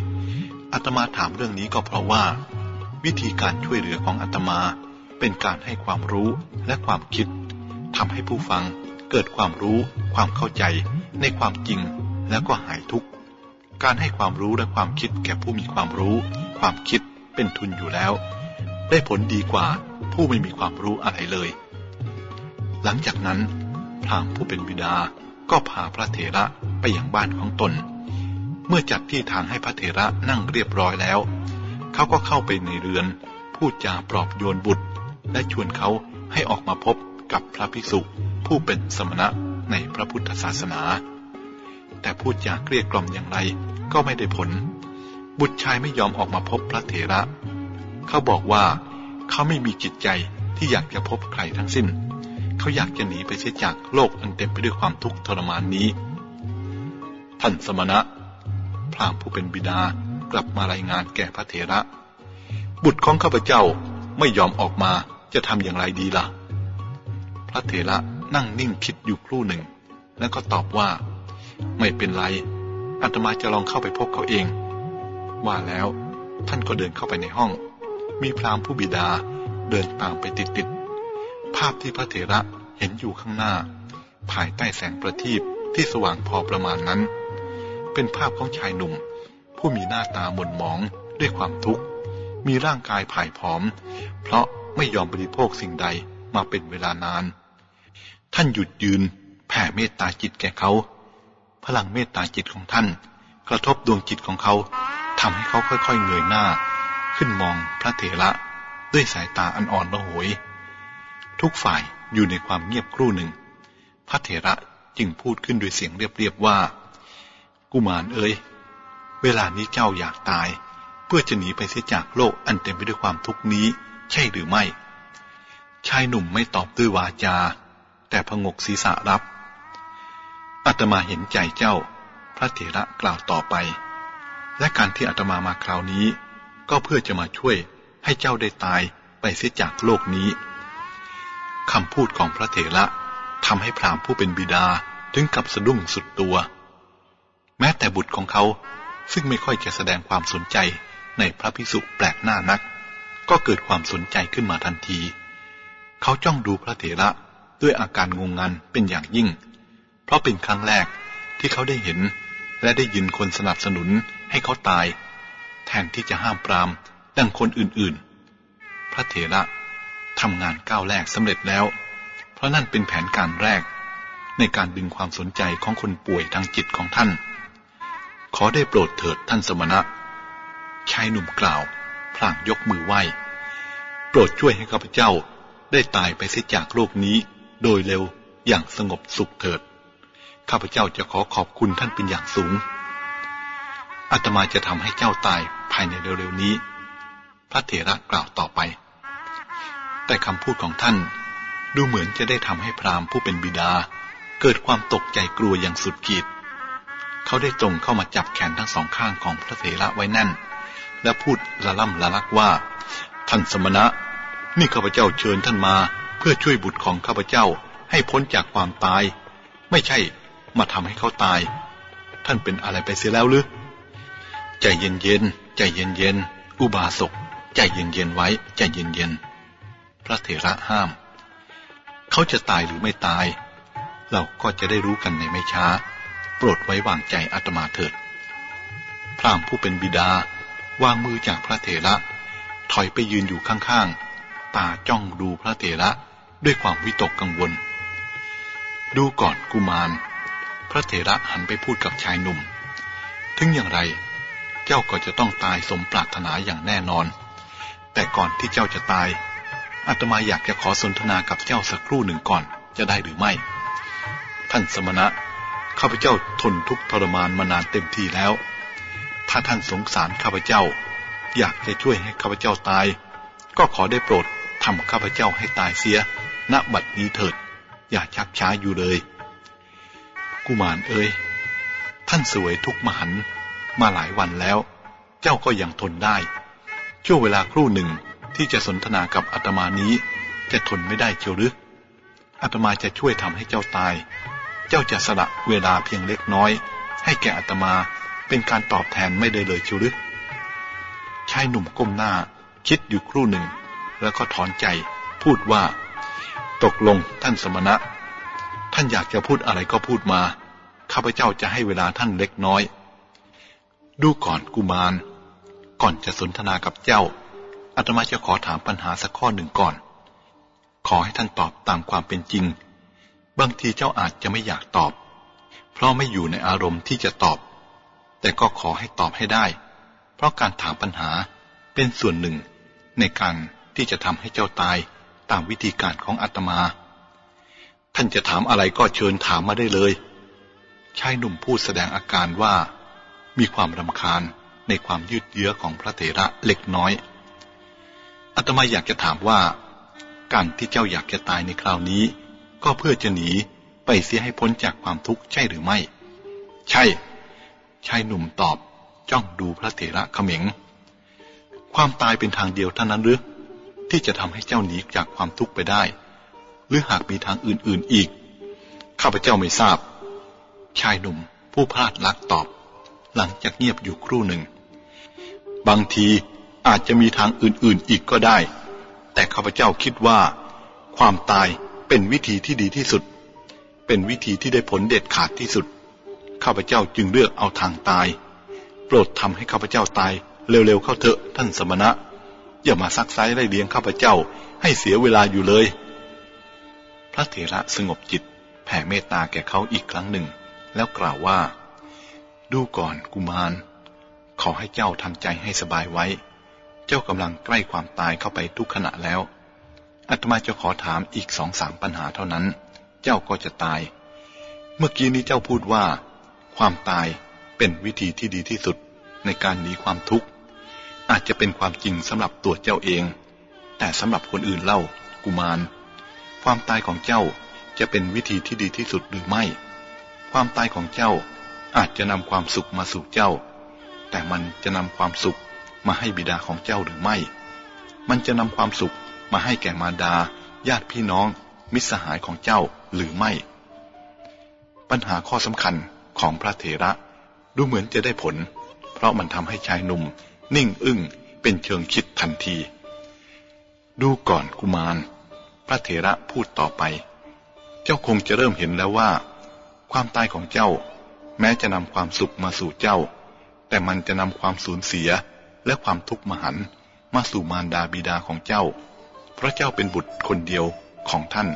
อาตมาถามเรื่องนี้ก็เพราะว่า วิธีการช่วยเหลือของอาตมา เป็นการให้ความรู้และความคิดทำให้ผู้ฟังเกิดความรู้ ความเข้าใจในความจริงแล้วก็หายทุกข์ การให้ความรู้และความคิดแก่ผู้มีความรู้ ความคิดเป็นทุนอยู่แล้ว ได้ผลดีกว่าผู้ไม่มีความรู้อะไรเลย หลังจากนั้นพรามผู้เป็นบิดาก็พาพระเถระไปยังบ้านของตน เมื่อจัดที่ทางให้พระเถระนั่งเรียบร้อยแล้ว เขาก็เข้าไปในเรือน พูดจาปลอบโยนบุตร และชวนเขาให้ออกมาพบกับพระภิกษุผู้เป็นสมณะในพระพุทธศาสนา แต่พูดจาเกลี้ยกล่อมอย่างไรก็ไม่ได้ผล บุตรชายไม่ยอมออกมาพบพระเถระ เขาบอกว่าเขาไม่มีจิตใจที่อยากจะพบใครทั้งสิ้น เขาอยากจะหนีไปเสียจากโลกอันเต็มไปด้วยความทุกข์ทรมานนี้ ท่านสมณะ พราหมณ์ผู้เป็นบิดา กลับมารายงานแก่พระเถระ บุตรของข้าพเจ้าไม่ยอมออกมาจะทำอย่างไรดีล่ะ พระเถระนั่งนิ่งคิดอยู่ครู่หนึ่ง แล้วก็ตอบว่า ไม่เป็นไรอาตมาจะลองเข้าไปพบเขาเอง ว่าแล้วท่านก็เดินเข้าไปในห้อง มีพราหมณ์ผู้บิดาเดินตามไปติดๆภาพที่พระเถระเห็นอยู่ข้างหน้า ภายใต้แสงประทีปที่สว่างพอประมาณนั้น เป็นภาพของชายหนุ่ม ผู้มีหน้าตาหม่นหมองด้วยความทุกข์ มีร่างกายผายผอม เพราะไม่ยอมบริโภคสิ่งใดมาเป็นเวลานาน ท่านหยุดยืนแผ่เมตตาจิตแก่เขา พลังเมตตาจิตของท่าน กระทบดวงจิตของเขาทำให้เขาค่อยๆเงยหน้า ขึ้นมองพระเถระด้วยสายตาอันอ่อนระหวย ทุกฝ่ายอยู่ในความเงียบครู่หนึ่ง พระเถระจึงพูดขึ้นด้วยเสียงเรียบๆว่า กุมารเอ๋ย เวลานี้เจ้าอยากตาย เพื่อจะหนีไปเสียจากโลกอันเต็มไปด้วยความทุกข์นี้ ใช่หรือไม่ ชายหนุ่มไม่ตอบด้วยวาจา แต่พงกศีรษะรับอาตมาเห็นใจเจ้า พระเถระกล่าวต่อไป และการที่อาตมามาคราวนี้ ก็เพื่อจะมาช่วยให้เจ้าได้ตายไปเสียจากโลกนี้คำพูดของพระเถระทำให้พรามผู้เป็นบิดาถึงกับสะดุ้งสุดตัว แม้แต่บุตรของเขา ซึ่งไม่ค่อยจะแสดงความสนใจในพระพิสุแปลกหน้านัก ก็เกิดความสนใจขึ้นมาทันที เขาจ้องดูพระเถระด้วยอาการงงงันเป็นอย่างยิ่ง เพราะเป็นครั้งแรกที่เขาได้เห็น และได้ยินคนสนับสนุนให้เขาตาย แทนที่จะห้ามปรามดังคนอื่นๆ พระเถระทำงานก้าวแรกสำเร็จแล้ว เพราะนั่นเป็นแผนการแรก ในการดึงความสนใจของคนป่วยทางจิตของท่าน ขอได้โปรดเถิดท่านสมณะ ชายหนุ่มกล่าว พลางยกมือไหว้ โปรดช่วยให้ข้าพเจ้าได้ตายไปเสียจากโลกนี้ โดยเร็วอย่างสงบสุขเถิด ข้าพเจ้าจะขอขอบคุณท่านเป็นอย่างสูง อาตมาจะทำให้เจ้าตายภายในเร็วๆนี้ พระเถระกล่าวต่อไป แต่คำพูดของท่านดูเหมือนจะได้ทำให้พราหมณ์ผู้เป็นบิดา เกิดความตกใจกลัวอย่างสุดขีด เขาได้ตรงเข้ามาจับแขนทั้งสองข้างของพระเถระไว้แน่น และพูดละล่ำละลักว่า ท่านสมณะ นี่ข้าพเจ้าเชิญท่านมาเพื่อช่วยบุตรของข้าพเจ้าให้พ้นจากความตาย ไม่ใช่มาทำให้เขาตาย ท่านเป็นอะไรไปเสียแล้วหรือใจเย็นๆใจเย็นๆอุบาสกใจเย็นๆไว้ใจเย็นๆพระเถระห้าม เขาจะตายหรือไม่ตาย เราก็จะได้รู้กันในไม่ช้า รดไว้วางใจอาตมาเถิด พรามผู้เป็นบิดาวางมือจากพระเถระ ถอยไปยืนอยู่ข้างๆ ตาจ้องดูพระเถระด้วยความวิตกกังวล ดูก่อนกุมาร พระเถระหันไปพูดกับชายหนุ่ม ถึงอย่างไร เจ้าก็จะต้องตายสมปรารถนาอย่างแน่นอน แต่ก่อนที่เจ้าจะตาย อาตมาอยากจะขอสนทนากับเจ้าสักครู่หนึ่งก่อนจะได้หรือไม่ ท่านสมณะ ข้าพเจ้าทนทุกข์ทรมานมานานเต็มที่แล้ว ถ้าท่านสงสารข้าพเจ้า อยากจะช่วยให้ข้าพเจ้าตาย ก็ขอได้โปรดทำข้าพเจ้าให้ตายเสีย ณ บัดนี้เถิด อย่าชักช้าอยู่เลย กุมารเอ้ย ท่านสวยทุกมหันมาหลายวันแล้ว เจ้าก็ยังทนได้ ช่วงเวลาครู่หนึ่งที่จะสนทนากับอาตมานี้ จะทนไม่ได้เชียวหรืออาตมาจะช่วยทำให้เจ้าตาย เจ้าจะสละเวลาเพียงเล็กน้อย ให้แก่อาตมาเป็นการตอบแทนไม่ได้เลยชียวหรือชายหนุ่มก้มหน้า คิดอยู่ครู่หนึ่ง แล้วก็ถอนใจพูดว่า ตกลงท่านสมณะ ท่านอยากจะพูดอะไรก็พูดมา ข้าพเจ้าจะให้เวลาท่านเล็กน้อย ดูก่อนกุมาร ก่อนจะสนทนากับเจ้าอาตมาจะขอถามปัญหาสักข้อหนึ่งก่อน ขอให้ท่านตอบตามความเป็นจริง บางทีเจ้าอาจจะไม่อยากตอบ เพราะไม่อยู่ในอารมณ์ที่จะตอบ แต่ก็ขอให้ตอบให้ได้ เพราะการถามปัญหาเป็นส่วนหนึ่ง ในการที่จะทำให้เจ้าตายตามวิธีการของอาตมา ท่านจะถามอะไรก็เชิญถามมาได้เลย ชายหนุ่มพูดแสดงอาการว่า มีความรำคาญในความยืดเยื้อของพระเถระเล็กน้อยอาตมาอยากจะถามว่า การที่เจ้าอยากจะตายในคราวนี้ ก็เพื่อจะหนีไปเสียให้พ้นจากความทุกข์ใช่หรือไม่ ใช่ชายหนุ่มตอบจ้องดูพระเถระเขม็ง ความตายเป็นทางเดียวเท่านั้นหรือที่จะทำให้เจ้าหนีจากความทุกข์ไปได้ หรือหากมีทางอื่นๆอีก ข้าพเจ้าไม่ทราบ ชายหนุ่มผู้พลาดลักตอบ หลังจากเงียบอยู่ครู่หนึ่ง บางทีอาจจะมีทางอื่นๆอีกก็ได้ แต่ข้าพเจ้าคิดว่า ความตาย เป็นวิธีที่ดีที่สุด เป็นวิธีที่ได้ผลเด็ดขาดที่สุด ข้าพเจ้าจึงเลือกเอาทางตาย โปรดทำให้ข้าพเจ้าตาย เร็วๆเข้าเถอะท่านสมณะ อย่ามาซักไซไล่เลี้ยงข้าพเจ้าให้เสียเวลาอยู่เลย พระเถระสงบจิตแผ่เมตตาแก่เขาอีกครั้งหนึ่ง แล้วกล่าวว่า ดูก่อนกุมาร ขอให้เจ้าทำใจให้สบายไว้ เจ้ากำลังใกล้ความตายเข้าไปทุกขณะแล้ว อาตมาจะขอถามอีกสองสามปัญหาเท่านั้น เจ้าก็จะตาย เมื่อกี้นี้เจ้าพูดว่า ความตายเป็นวิธีที่ดีที่สุดในการหนีความทุกข์ อาจจะเป็นความจริงสำหรับตัวเจ้าเอง แต่สำหรับคนอื่นเล่า กุมาร ความตายของเจ้าจะเป็นวิธีที่ดีที่สุดหรือไม่ ความตายของเจ้าอาจจะนำความสุขมาสู่เจ้า แต่มันจะนำความสุขมาให้บิดาของเจ้าหรือไม่ มันจะนำความสุข มาให้แก่มารดา ญาติพี่น้อง มิตรสหายของเจ้าหรือไม่ ปัญหาข้อสำคัญของพระเถระ ดูเหมือนจะได้ผล เพราะมันทำให้ชายหนุ่ม นิ่งอึ้งเป็นเชิงคิดทันที ดูก่อนกุมาร พระเถระพูดต่อไป เจ้าคงจะเริ่มเห็นแล้วว่า ความตายของเจ้า แม้จะนำความสุขมาสู่เจ้า แต่มันจะนำความสูญเสียและความทุกข์มหันมาสู่มารดาบิดาของเจ้า พระเจ้าเป็นบุตรคนเดียวของท่าน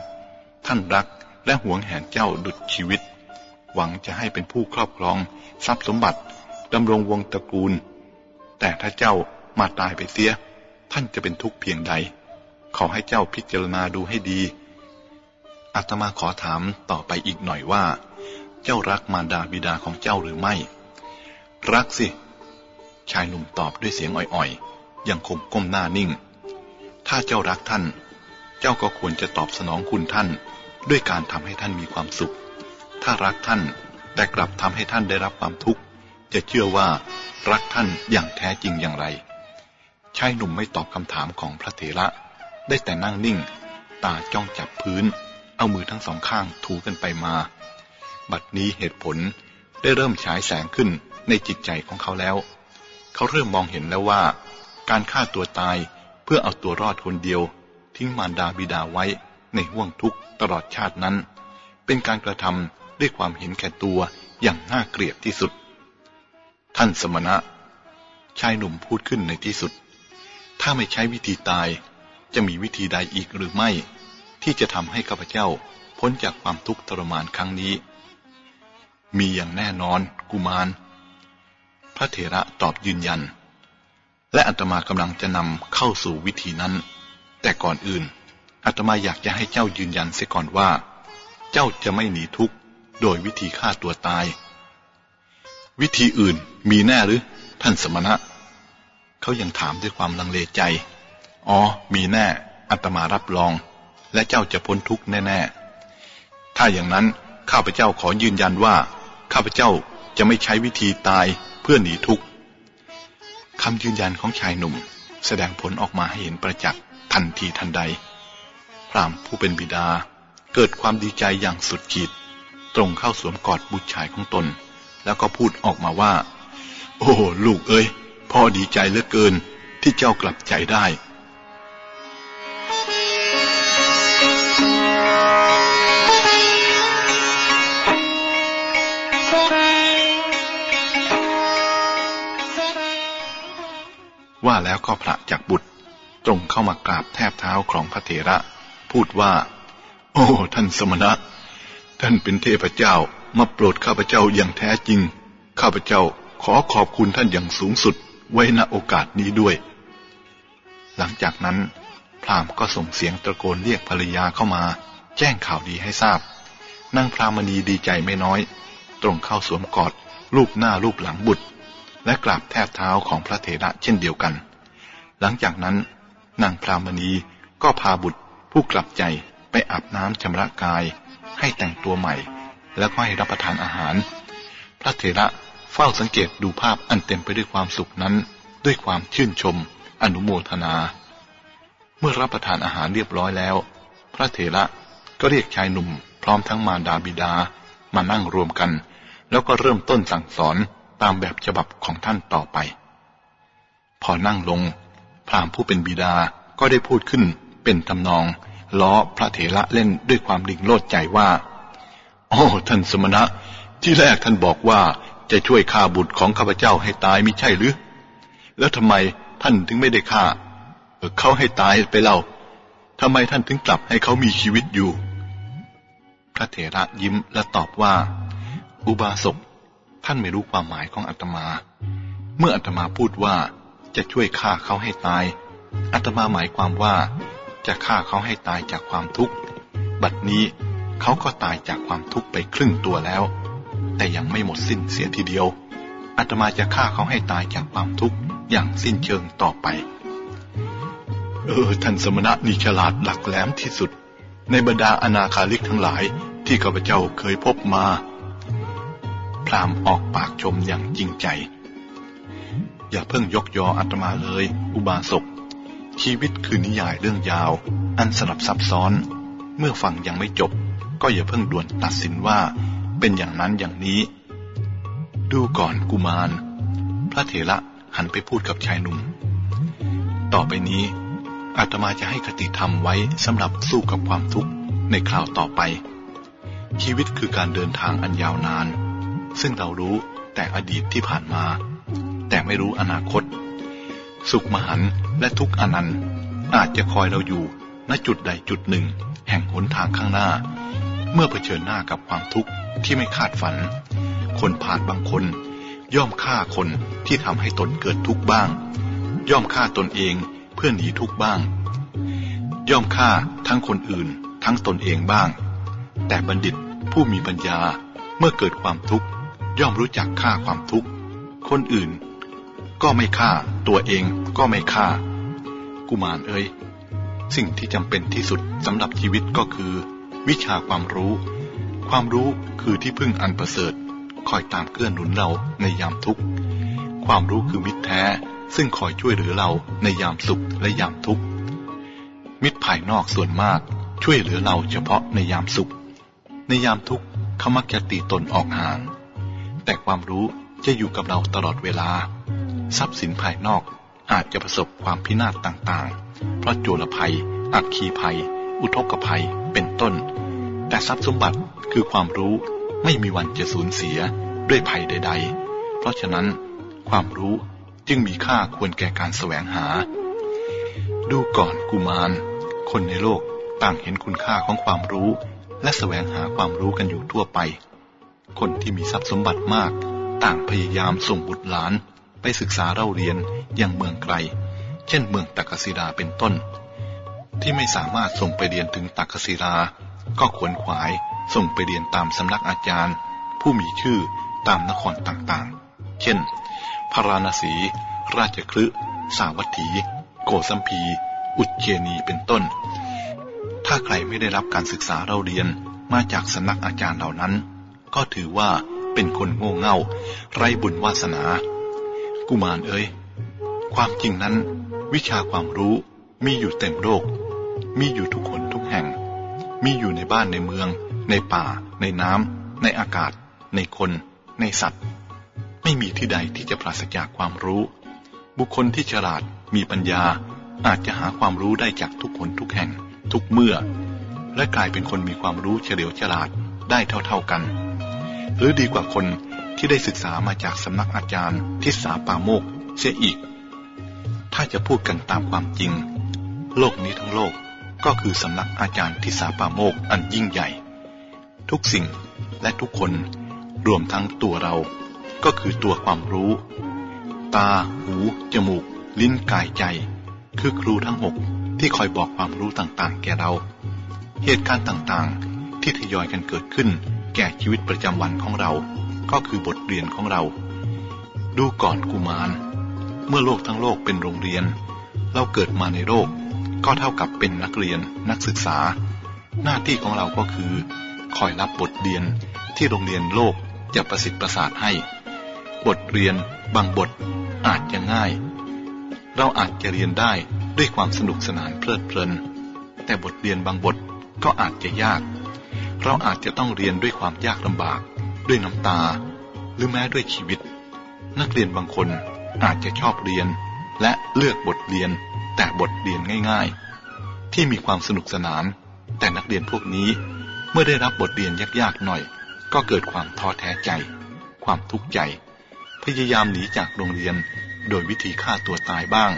ท่านรักและหวงแหนเจ้าดุจชีวิต หวังจะให้เป็นผู้ครอบครอง ทรัพย์สมบัติดำรงวงตระกูล แต่ถ้าเจ้ามาตายไปเสีย ท่านจะเป็นทุกข์เพียงใด ขอให้เจ้าพิจารณาดูให้ดีอาตมาขอถามต่อไปอีกหน่อยว่า เจ้ารักมารดาบิดาของเจ้าหรือไม่ รักสิ ชายหนุ่มตอบด้วยเสียงอ่อยๆ ยังคงก้มหน้านิ่ง ถ้าเจ้ารักท่าน เจ้าก็ควรจะตอบสนองคุณท่าน ด้วยการทำให้ท่านมีความสุข ถ้ารักท่านแต่กลับทำให้ท่านได้รับความทุกข์ จะเชื่อว่ารักท่านอย่างแท้จริงอย่างไร ชายหนุ่มไม่ตอบคำถามของพระเถระ ได้แต่นั่งนิ่ง ตาจ้องจับพื้น เอามือทั้งสองข้างถูกันไปมา บัดนี้เหตุผลได้เริ่มฉายแสงขึ้นในจิตใจของเขาแล้ว เขาเริ่มมองเห็นแล้วว่า การฆ่าตัวตาย เพื่อเอาตัวรอดคนเดียว ทิ้งมารดาบิดาไว้ในห่วงทุกข์ตลอดชาตินั้น เป็นการกระทำด้วยความเห็นแก่ตัวอย่างน่าเกลียดที่สุด ท่านสมณะ ชายหนุ่มพูดขึ้นในที่สุด ถ้าไม่ใช้วิธีตายจะมีวิธีใดอีกหรือไม่ ที่จะทำให้ข้าพเจ้าพ้นจากความทุกข์ทรมานครั้งนี้ มีอย่างแน่นอนกุมาร พระเถระตอบยืนยัน และอัตมากำลังจะนำเข้าสู่วิธีนั้น แต่ก่อนอื่นอัตมาอยากจะให้เจ้ายืนยันเสียก่อนว่า เจ้าจะไม่หนีทุกข์โดยวิธีฆ่าตัวตาย วิธีอื่นมีแน่หรือ ท่านสมณะ เขายังถามด้วยความลังเลใจ อ๋อ มีแน่อัตมารับรอง และเจ้าจะพ้นทุกข์แน่ๆ ถ้าอย่างนั้นข้าพเจ้าขอยืนยันว่า ข้าพเจ้าจะไม่ใช้วิธีตายเพื่อหนีทุกข์ คำยืนยันของชายหนุ่ม แสดงผลออกมาให้เห็นประจักษ์ทันทีทันใด พรามผู้เป็นบิดาเกิดความดีใจอย่างสุดขีดตรงเข้าสวมกอดบุตรชายของตน แล้วก็พูดออกมาว่า โอ้ลูกเอ้ยพ่อดีใจเหลือเกินที่เจ้ากลับใจได้ ว่าแล้วก็พระจากบุตร ตรงเข้ามากราบแทบเท้าของพระเถระ พูดว่า โอ้ ท่านสมณะ ท่านเป็นเทพเจ้ามาโปรดข้าพเจ้าอย่างแท้จริง ข้าพเจ้าขอขอบคุณท่านอย่างสูงสุดไว้ณโอกาสนี้ด้วย หลังจากนั้น พรามก็ส่งเสียงตะโกนเรียกภรรยาเข้ามา แจ้งข่าวดีให้ทราบนางพรามณีดีใจไม่น้อย ตรงเข้าสวมกอด ลูบหน้าลูบหลังบุตร และกราบแทบเท้าของพระเถระเช่นเดียวกัน หลังจากนั้น นางพรามณีก็พาบุตรผู้กลับใจไปอาบน้ำชำระกาย ให้แต่งตัวใหม่ แล้วก็ให้รับประทานอาหาร พระเถระเฝ้าสังเกตดูภาพอันเต็มไปด้วยความสุขนั้น ด้วยความชื่นชม อนุโมทนา เมื่อรับประทานอาหารเรียบร้อยแล้ว พระเถระก็เรียกชายหนุ่ม พร้อมทั้งมารดาบิดามานั่งรวมกัน แล้วก็เริ่มต้นสั่งสอน ตามแบบฉบับของท่านต่อไป พอนั่งลง พรามผู้เป็นบิดาก็ได้พูดขึ้นเป็นทำนอง ล้อพระเถระเล่นด้วยความดิ่งโลดใจว่า โอ้ท่านสมณะ ที่แรกท่านบอกว่าจะช่วยฆ่าบุตรของข้าพเจ้าให้ตายมิใช่หรือ แล้วทำไมท่านถึงไม่ได้ฆ่าเขาให้ตายไปเล่าทำไมท่านถึงกลับให้เขามีชีวิตอยู่ พระเถระยิ้มและตอบว่า อุบาสก ท่านไม่รู้ความหมายของอาตมา เมื่ออาตมาพูดว่าจะช่วยฆ่าเขาให้ตายอาตมาหมายความว่า จะฆ่าเขาให้ตายจากความทุกข์ บัดนี้เขาก็ตายจากความทุกข์ไปครึ่งตัวแล้ว แต่ยังไม่หมดสิ้นเสียทีเดียวอาตมาจะฆ่าเขาให้ตายจากความทุกข์อย่างสิ้นเชิงต่อไป เออท่านสมณะนี่ฉลาดหลักแหลมที่สุด ในบรรดาอนาคาลิกทั้งหลายที่ข้าพเจ้าเคยพบมา พรามออกปากชมอย่างจริงใจ อย่าเพิ่งยกยออาตมาเลย อุบาสก ชีวิตคือนิยายเรื่องยาว อันสลับซับซ้อน เมื่อฟังยังไม่จบ ก็อย่าเพิ่งด่วนตัดสินว่า เป็นอย่างนั้นอย่างนี้ ดูก่อนกุมาร พระเถระหันไปพูดกับชายหนุ่ม ต่อไปนี้อาตมาจะให้คติธรรมไว้สำหรับสู้กับความทุกข์ในคราวต่อไป ชีวิตคือการเดินทางอันยาวนาน ซึ่งเรารู้แต่อดีตที่ผ่านมา แต่ไม่รู้อนาคต สุขมหันและทุกข์อนันต์อาจจะคอยเราอยู่ณจุดใดจุดหนึ่ง แห่งหนทางข้างหน้า เมื่อเผชิญหน้ากับความทุกข์ที่ไม่คาดฝัน คนผ่านบางคน ย่อมฆ่าคนที่ทำให้ตนเกิดทุกข์บ้าง ย่อมฆ่าตนเองเพื่อหนีทุกข์บ้าง ย่อมฆ่าทั้งคนอื่นทั้งตนเองบ้าง แต่บัณฑิตผู้มีปัญญาเมื่อเกิดความทุกข์ ย่อมรู้จักฆ่าความทุกข์ คนอื่น ก็ไม่ฆ่าตัวเองก็ไม่ฆ่า กุมารเอ้ยสิ่งที่จำเป็นที่สุดสำหรับชีวิตก็คือ วิชาความรู้ ความรู้คือที่พึ่งอันประเสริฐ คอยตามเกื้อหนุนเราในยามทุกข์ ความรู้คือมิตรแท้ซึ่งคอยช่วยเหลือเราในยามสุขและยามทุกข์ มิตรภายนอกส่วนมากช่วยเหลือเราเฉพาะในยามสุข ในยามทุกข์เขามักจะตีตนออกห่าง แต่ความรู้จะอยู่กับเราตลอดเวลา ทรัพย์สินภายนอกอาจจะประสบความพินาศต่างๆ เพราะโจรภัย อักคีภัย อุทกภัย เป็นต้น แต่ทรัพย์สมบัติคือความรู้ไม่มีวันจะสูญเสียด้วยภัยใด ๆ เพราะฉะนั้น ความรู้จึงมีค่าควรแก่การแสวงหา ดูก่อนกุมาร คนในโลกต่างเห็นคุณค่าของความรู้ และแสวงหาความรู้กันอยู่ทั่วไป คนที่มีทรัพย์สมบัติมาก ต่างพยายามส่งบุตรหลานไปศึกษาเล่าเรียนยังเมืองไกล เช่นเมืองตักศิลาเป็นต้น ที่ไม่สามารถส่งไปเรียนถึงตักศิลา ก็ขวนขวายส่งไปเรียนตามสำนักอาจารย์ ผู้มีชื่อตามนครต่างๆ เช่น พราราณสี ราชคลึสาวัตถี โกสัมพี อุจเจนีเป็นต้น ถ้าใครไม่ได้รับการศึกษาเราเรียนมาจากสำนักอาจารย์เหล่านั้น ก็ถือว่าเป็นคนโง่เง่า ไร้บุญวาสนา กุมารเอ้ยความจริงนั้น วิชาความรู้มีอยู่เต็มโลก มีอยู่ทุกคนทุกแห่ง มีอยู่ในบ้านในเมือง ในป่า ในน้ำในอากาศ ในคน ในสัตว์ ไม่มีที่ใดที่จะปราศจากความรู้ บุคคลที่ฉลาดมีปัญญาอาจจะหาความรู้ได้จากทุกคนทุกแห่ง ทุกเมื่อ และกลายเป็นคนมีความรู้เฉลียวฉลาดได้เท่าๆกัน หรือดีกว่าคนที่ได้ศึกษามาจากสำนักอาจารย์ทิสาปาโมกเสียอีก ถ้าจะพูดกันตามความจริง โลกนี้ทั้งโลกก็คือสำนักอาจารย์ทิสาปาโมกอันยิ่งใหญ่ ทุกสิ่งและทุกคนรวมทั้งตัวเรา ก็คือตัวความรู้ ตา หู จมูก ลิ้นกายใจ คือครูทั้งหกที่คอยบอกความรู้ต่างๆ แก่เรา เหตุการณ์ต่างๆ ที่ทยอยกันเกิดขึ้น แก่ชีวิตประจำวันของเรา ก็คือบทเรียนของเรา ดูก่อนกุมาร เมื่อโลกทั้งโลกเป็นโรงเรียน เราเกิดมาในโลกก็เท่ากับเป็นนักเรียนนักศึกษา หน้าที่ของเราก็คือ คอยรับบทเรียนที่โรงเรียนโลกจะประสิทธิ์ประสาทให้ บทเรียนบางบทอาจจะง่าย เราอาจจะเรียนได้ด้วยความสนุกสนานเพลิดเพลิน แต่บทเรียนบางบทก็อาจจะยาก เราอาจจะต้องเรียนด้วยความยากลำบาก ด้วยน้ำตา หรือแม้ด้วยชีวิต นักเรียนบางคนอาจจะชอบเรียน และเลือกบทเรียน แต่บทเรียนง่ายๆ ที่มีความสนุกสนาน แต่นักเรียนพวกนี้ เมื่อได้รับบทเรียนยากๆหน่อย ก็เกิดความท้อแท้ใจ ความทุกข์ใจ พยายามหนีจากโรงเรียน โดยวิธีฆ่าตัวตายบ้าง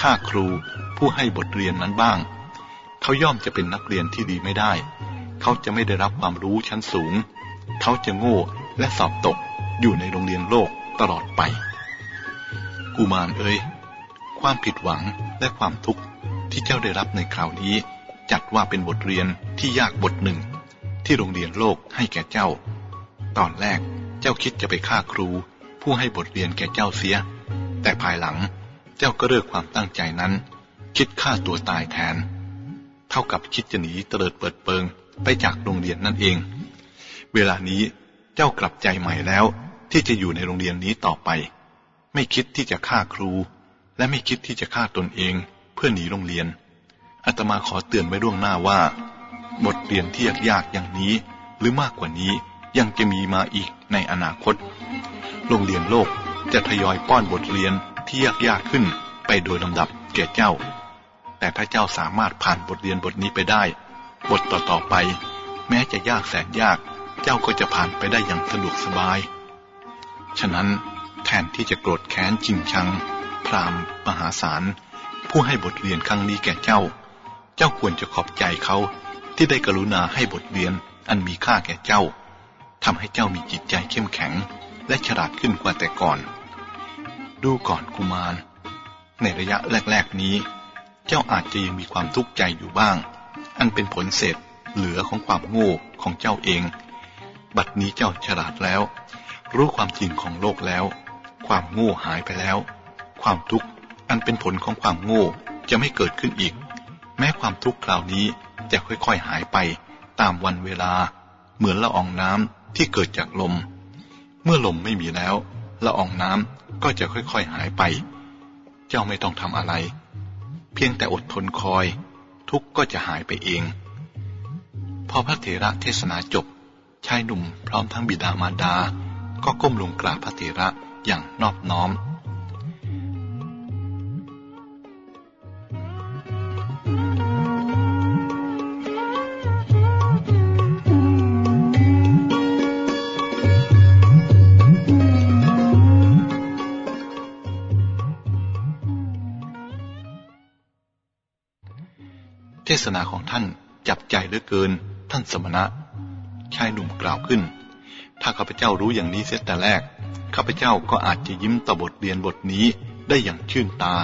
ฆ่าครูผู้ให้บทเรียนนั้นบ้าง เขาย่อมจะเป็นนักเรียนที่ดีไม่ได้ เขาจะไม่ได้รับความรู้ชั้นสูง เขาจะโง่และสอบตกอยู่ในโรงเรียนโลกตลอดไปกุมารเอ้ย ความผิดหวังและความทุกข์ที่เจ้าได้รับในคราวนี้ จัดว่าเป็นบทเรียนที่ยากบทหนึ่ง ที่โรงเรียนโลกให้แก่เจ้า ตอนแรกเจ้าคิดจะไปฆ่าครู ผู้ให้บทเรียนแก่เจ้าเสีย แต่ภายหลังเจ้าก็เลิกความตั้งใจนั้น คิดฆ่าตัวตายแทน เท่ากับคิดจะหนีเตลิดเปิดเปิง ไปจากโรงเรียนนั่นเอง เวลานี้เจ้ากลับใจใหม่แล้ว ที่จะอยู่ในโรงเรียนนี้ต่อไป ไม่คิดที่จะฆ่าครู และไม่คิดที่จะฆ่าตนเองเพื่อหนีโรงเรียนอาตมาขอเตือนไว้ล่วงหน้าว่า บทเรียนที่ยากๆอย่างนี้ หรือมากกว่านี้ยังจะมีมาอีกในอนาคต โรงเรียนโลกจะทยอยป้อนบทเรียนที่ยากยากขึ้นไปโดยลำดับแก่เจ้า แต่ถ้าเจ้าสามารถผ่านบทเรียนบทนี้ไปได้ บทต่อๆไป แม้จะยากแสนยากเจ้าก็จะผ่านไปได้อย่างสะดวกสบาย ฉะนั้นแทนที่จะโกรธแค้นจริงชัง พรามมหาศาล ผู้ให้บทเรียนครั้งนี้แก่เจ้า เจ้าควรจะขอบใจเขาที่ได้กรุณาให้บทเรียนอันมีค่าแก่เจ้าทำให้เจ้ามีจิตใจเข้มแข็ง และฉลาดขึ้นกว่าแต่ก่อน ดูก่อนกุมาร ในระยะแรก ๆนี้ เจ้าอาจจะยังมีความทุกข์ใจอยู่บ้าง อันเป็นผลเศษเหลือของความโง่ของเจ้าเอง บัดนี้เจ้าฉลาดแล้ว รู้ความจริงของโลกแล้ว ความโง่หายไปแล้ว ความทุกข์อันเป็นผลของความโง่จะไม่เกิดขึ้นอีก แม้ความทุกข์คราวนี้จะค่อยๆหายไปตามวันเวลา เหมือนละอองน้ำที่เกิดจากลม เมื่อลมไม่มีแล้วละอองน้ำก็จะค่อยๆหายไป เจ้าไม่ต้องทำอะไร เพียงแต่อดทนคอย ทุกก็จะหายไปเอง พอพระเถระเทศนาจบ ชายหนุ่มพร้อมทั้งบิดามารดา ก็ก้มลงกราบพระเถระอย่างนอบน้อม ศนาของท่านจับใจเหลือเกิน ท่านสมณะ ชายหนุ่มกล่าวขึ้น ถ้าข้าพเจ้ารู้อย่างนี้เสียแต่แรก ข้าพเจ้าก็อาจจะยิ้มต่อบทเรียนบทนี้ได้อย่างชื่นตา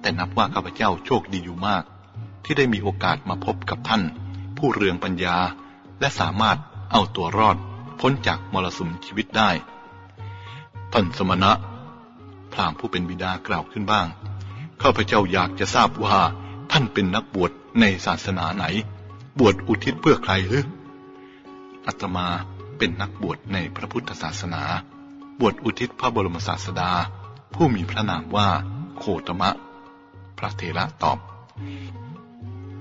แต่นับว่าข้าพเจ้าโชคดีอยู่มาก ที่ได้มีโอกาสมาพบกับท่าน ผู้เรืองปัญญา และสามารถเอาตัวรอด พ้นจากมรสุมชีวิตได้ ท่านสมณะพรามผู้เป็นบิดากล่าวขึ้นบ้าง ข้าพเจ้าอยากจะทราบว่า ท่านเป็นนักบวชในศาสนาไหน บวชอุทิศเพื่อใครหรืออาตมาเป็นนักบวชในพระพุทธศาสนา บวชอุทิศพระบรมศาสดา ผู้มีพระนามว่าโคตมะ พระเถระตอบ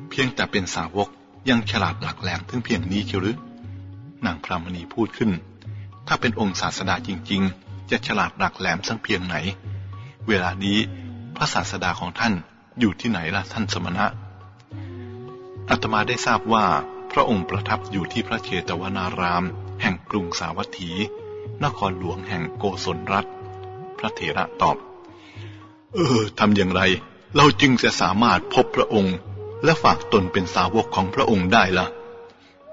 เพียงแต่เป็นสาวกยังฉลาดหลักแหลมถึงเพียงนี้เชียวหรือนางพระมณีพูดขึ้น ถ้าเป็นองค์ศาสดาจริง ๆ จะฉลาดหลักแหลมสักเพียงไหน เวลานี้พระศาสดาของท่าน อยู่ที่ไหนล่ะท่านสมณะอาตมาได้ทราบว่าพระองค์ประทับอยู่ที่พระเชตวนาราม แห่งกรุงสาวัตถี นครหลวงแห่งโกศลรัฐ พระเถระตอบ เออทำอย่างไร เราจึงจะสามารถพบพระองค์ และฝากตนเป็นสาวกของพระองค์ได้ละ่ะ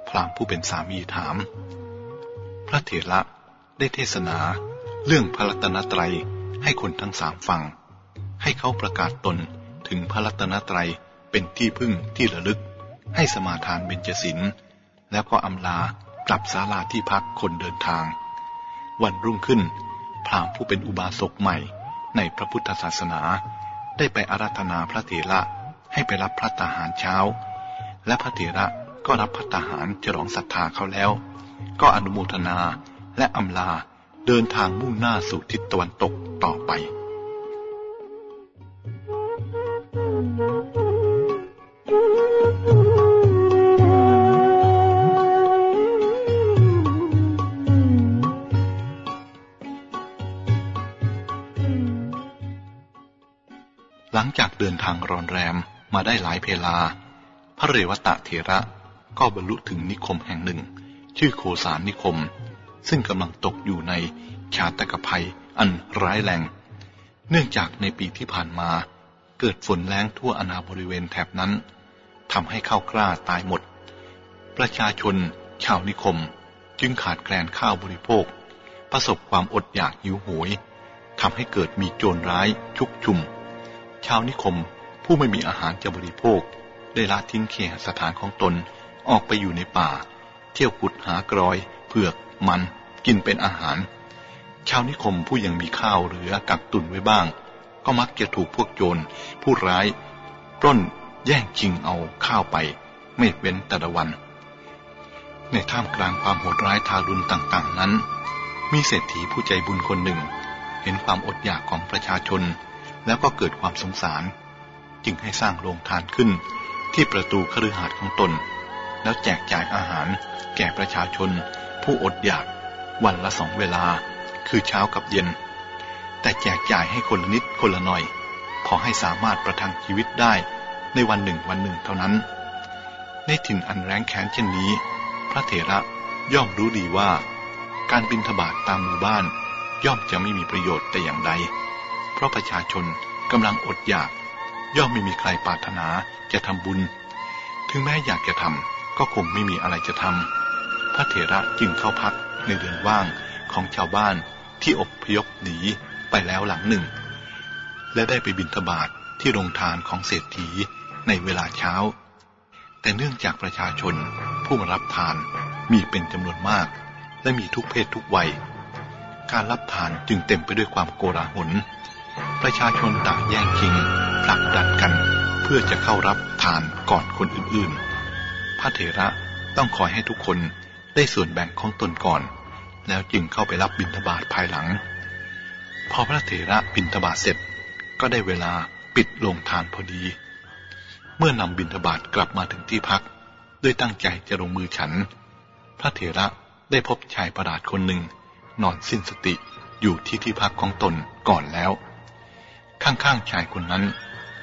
พรามผู้เป็นสามีถาม พระเถระได้เทศนาเรื่องพระรัตนตรัยให้คนทั้งสามฟัง ให้เขาประกาศตน ถึงพระรัตนตรัยเป็นที่พึ่งที่ระลึก ให้สมาทานเบญจศีลแล้วก็อำลากลับศาลาที่พักคนเดินทาง วันรุ่งขึ้น พราหมณ์ผู้เป็นอุบาสกใหม่ในพระพุทธศาสนา ได้ไปอาราธนาพระเถระให้ไปรับพระตาหารเช้า และพระเถระก็รับพระตาหารฉลองศรัทธาเขาแล้ว ก็อนุโมทนาและอำลาเดินทางมุ่งหน้าสู่ทิศตะวันตกต่อไป ลังจากเดินทางรอนแรมมาได้หลายเพลา พระเรวตะเถระก็บรรลุถึงนิคมแห่งหนึ่ง ชื่อโคสานนิคม ซึ่งกำลังตกอยู่ในชาตกภัยอันร้ายแรง เนื่องจากในปีที่ผ่านมา เกิดฝนแรงทั่วอนาบริเวณแถบนั้นทำให้ข้าวกล้าตายหมด ประชาชนชาวนิคมจึงขาดแคลนข้าวบริโภค ประสบความอดอยากหิวโหยทำให้เกิดมีโจรร้ายชุกชุม ชาวนิคมผู้ไม่มีอาหารจะบริโภค ได้ละทิ้งเขหสถานของตนออกไปอยู่ในป่า เที่ยวขุดหากรอย เผือก มันกินเป็นอาหาร ชาวนิคมผู้ยังมีข้าวเหลือกักตุนไว้บ้าง ก็มักจะถูกพวกโจรผู้ร้ายปล้นแย่งชิงเอาข้าวไป ไม่เว้นแต่ละวัน ในท่ามกลางความโหดร้ายทารุณต่างๆนั้น มีเศรษฐีผู้ใจบุญคนหนึ่ง เห็นความอดอยากของประชาชน แล้วก็เกิดความสงสาร จึงให้สร้างโรงทานขึ้น ที่ประตูคฤหาสน์ของตน แล้วแจกจ่ายอาหาร แก่ประชาชน ผู้อดอยาก วันละสองเวลา คือเช้ากับเย็น แต่แจกจ่ายให้คนละนิดคนละหน่อย พอให้สามารถประทังชีวิตได้ในวันหนึ่งวันหนึ่งเท่านั้น ในถิ่นอันแรงแค้นเช่นนี้ พระเถระย่อมรู้ดีว่า การบินทบาทตามหมู่บ้านย่อมจะไม่มีประโยชน์แต่อย่างใด ราะประชาชนกำลังอดอยาก ย่อมไม่มีใครปรารถนาจะทำบุญ ถึงแม้อยากจะทำก็คงไม่มีอะไรจะทำพระเถระจึงเข้าพักในเรือนว่างของชาวบ้านที่อบพยพหนีไปแล้วหลังหนึ่ง และได้ไปบิณฑบาตทที่โรงทานของเศรษฐีในเวลาเช้า แต่เนื่องจากประชาชนผู้มารับทานมีเป็นจำนวนมาก และมีทุกเพศทุกวัย การรับทานจึงเต็มไปด้วยความโกลาหล ประชาชนต่างแย่งชิงผลักดันกัน เพื่อจะเข้ารับทานก่อนคนอื่นๆ พระเถระต้องคอยให้ทุกคนได้ส่วนแบ่งของตนก่อน แล้วจึงเข้าไปรับบิณฑบาตภายหลัง พอพระเถระบิณฑบาตเสร็จก็ได้เวลาปิดโรงทานพอดี เมื่อนำบิณฑบาตกลับมาถึงที่พัก ด้วยตั้งใจจะลงมือฉัน พระเถระได้พบชายประหลาดคนหนึ่ง นอนสิ้นสติอยู่ที่ที่พักของตนก่อนแล้ว ข้างๆชายคนนั้น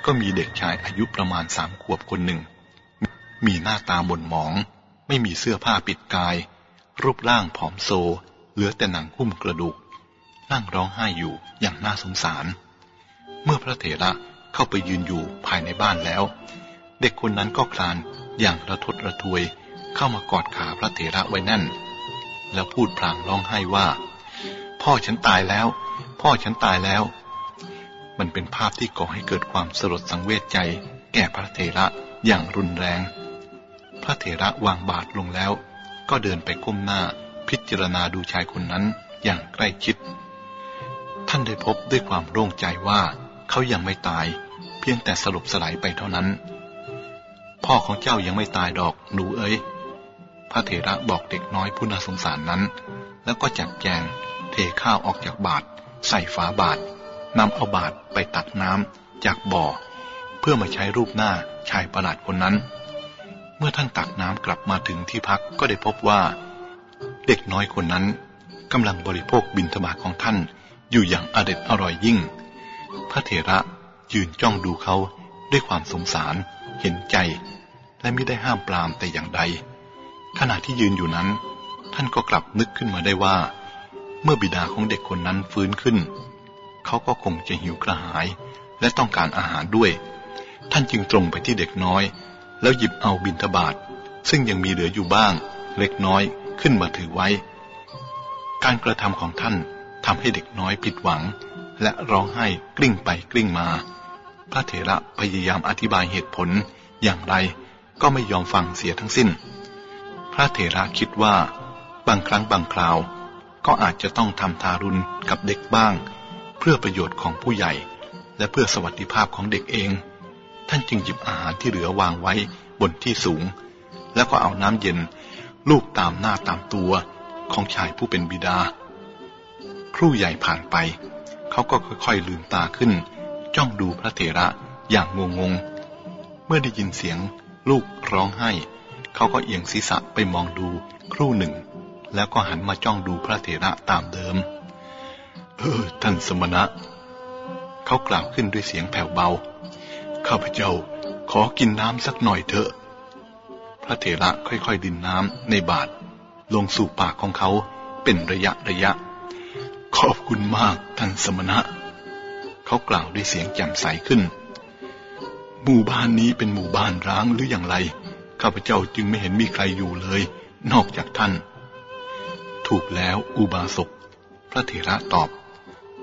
ก็มีเด็กชายอายุประมาณสามขวบคนหนึ่ง มีหน้าตาหม่นหมอง ไม่มีเสื้อผ้าปิดกาย รูปร่างผอมโซ เหลือแต่หนังหุ้มกระดูก นั่งร้องไห้อยู่อย่างน่าสงสาร เมื่อพระเถระเข้าไปยืนอยู่ภายในบ้านแล้ว เด็กคนนั้นก็คลานอย่างระทดระทวยเข้ามากอดขาพระเถระไว้แน่น แล้วพูดพลางร้องไห้ว่า พ่อฉันตายแล้ว พ่อฉันตายแล้ว มันเป็นภาพที่ก่อให้เกิดความสลดสังเวชใจ แก่พระเถระอย่างรุนแรง พระเถระวางบาทลงแล้ว ก็เดินไปก้มหน้าพิจารณาดูชายคนนั้นอย่างใกล้ชิด ท่านได้พบด้วยความโล่งใจว่าเขายังไม่ตาย เพียงแต่สลบสลายไปเท่านั้น พ่อของเจ้ายังไม่ตายดอกหนูเอ้ยพระเถระบอกเด็กน้อยผู้น่าสงสารนั้น แล้วก็จัดแจงเทข้าวออกจากบาทใส่ฝาบาท นำเอาบาตรไปตักน้ำจากบ่อ เพื่อมาใช้รูปหน้าชายประหลาดคนนั้น เมื่อท่านตักน้ำกลับมาถึงที่พักก็ได้พบว่า เด็กน้อยคนนั้นกำลังบริโภคบิณฑบาของท่านอยู่อย่างอร็ดอร่อยยิ่ง พระเถระยืนจ้องดูเขาด้วยความสงสาร เห็นใจ และไม่ได้ห้ามปรามแต่อย่างใด ขณะที่ยืนอยู่นั้น ท่านก็กลับนึกขึ้นมาได้ว่า เมื่อบิดาของเด็กคนนั้นฟื้นขึ้น เขาก็คงจะหิวกระหาย และต้องการอาหารด้วย ท่านจึงตรงไปที่เด็กน้อย แล้วหยิบเอาบินทบาทซึ่งยังมีเหลืออยู่บ้าง เล็กน้อยขึ้นมาถือไว้ การกระทำของท่านทำให้เด็กน้อยผิดหวัง และร้องไห้กลิ้งไปกลิ้งมา พระเถระพยายามอธิบายเหตุผลอย่างไรก็ไม่ยอมฟังเสียทั้งสิ้น พระเถระคิดว่า บางครั้งบางคราว ก็อาจจะต้องทำทารุณกับเด็กบ้าง เพื่อประโยชน์ของผู้ใหญ่ และเพื่อสวัสดิภาพของเด็กเอง ท่านจึงหยิบอาหารที่เหลือวางไว้บนที่สูง แล้วก็เอาน้ำเย็นลูบตามหน้าตามตัวของชายผู้เป็นบิดา ครู่ใหญ่ผ่านไป เขาก็ค่อยๆลืมตาขึ้น จ้องดูพระเถระอย่างงงๆเมื่อได้ยินเสียงลูกร้องไห้ เขาก็เอียงศีรษะไปมองดูครู่หนึ่ง แล้วก็หันมาจ้องดูพระเถระตามเดิม เออท่านสมณะ เขากล่าวขึ้นด้วยเสียงแผ่วเบา ข้าพเจ้าขอกินน้ำสักหน่อยเถอะ พระเถระค่อยๆดินน้ำในบาทลงสู่ปากของเขาเป็นระยะระยะ ขอบคุณมากท่านสมณะ เขากล่าวด้วยเสียงแจ่มใสขึ้น หมู่บ้านนี้เป็นหมู่บ้านร้างหรืออย่างไร ข้าพเจ้าจึงไม่เห็นมีใครอยู่เลย นอกจากท่าน ถูกแล้วอุบาสก พระเถระตอบ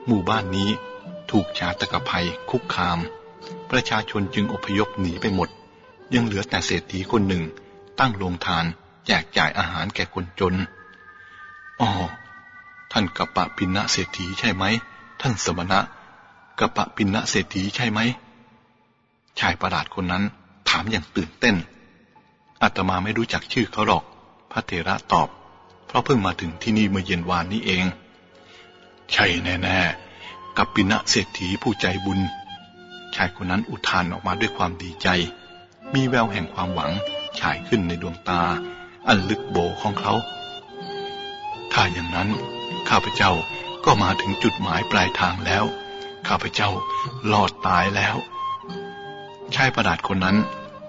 หมู่บ้านนี้ถูกชาตกภัยคุกคาม ประชาชนจึงอพยพหนีไปหมด ยังเหลือแต่เศรษฐีคนหนึ่ง ตั้งโรงทานแจกจ่ายอาหารแก่คนจนอ๋อท่านกัปปะปินะเศรษฐีใช่ไหม ท่านสมณะกัปปะปินะเศรษฐีใช่ไหม ชายประหลาดคนนั้นถามอย่างตื่นเต้น อาตมาไม่รู้จักชื่อเขาหรอก พระเถระตอบ เพราะเพิ่งมาถึงที่นี่เมื่อเย็นวานนี้เอง ใช่แน่ๆ กัปปินะเศรษฐีผู้ใจบุญ ชายคนนั้นอุทานออกมาด้วยความดีใจ มีแววแห่งความหวังฉายขึ้นในดวงตา อันลึกโบของเขา ถ้าอย่างนั้น ข้าพเจ้าก็มาถึงจุดหมายปลายทางแล้ว ข้าพเจ้ารอดตายแล้ว ชายประดาษคนนั้น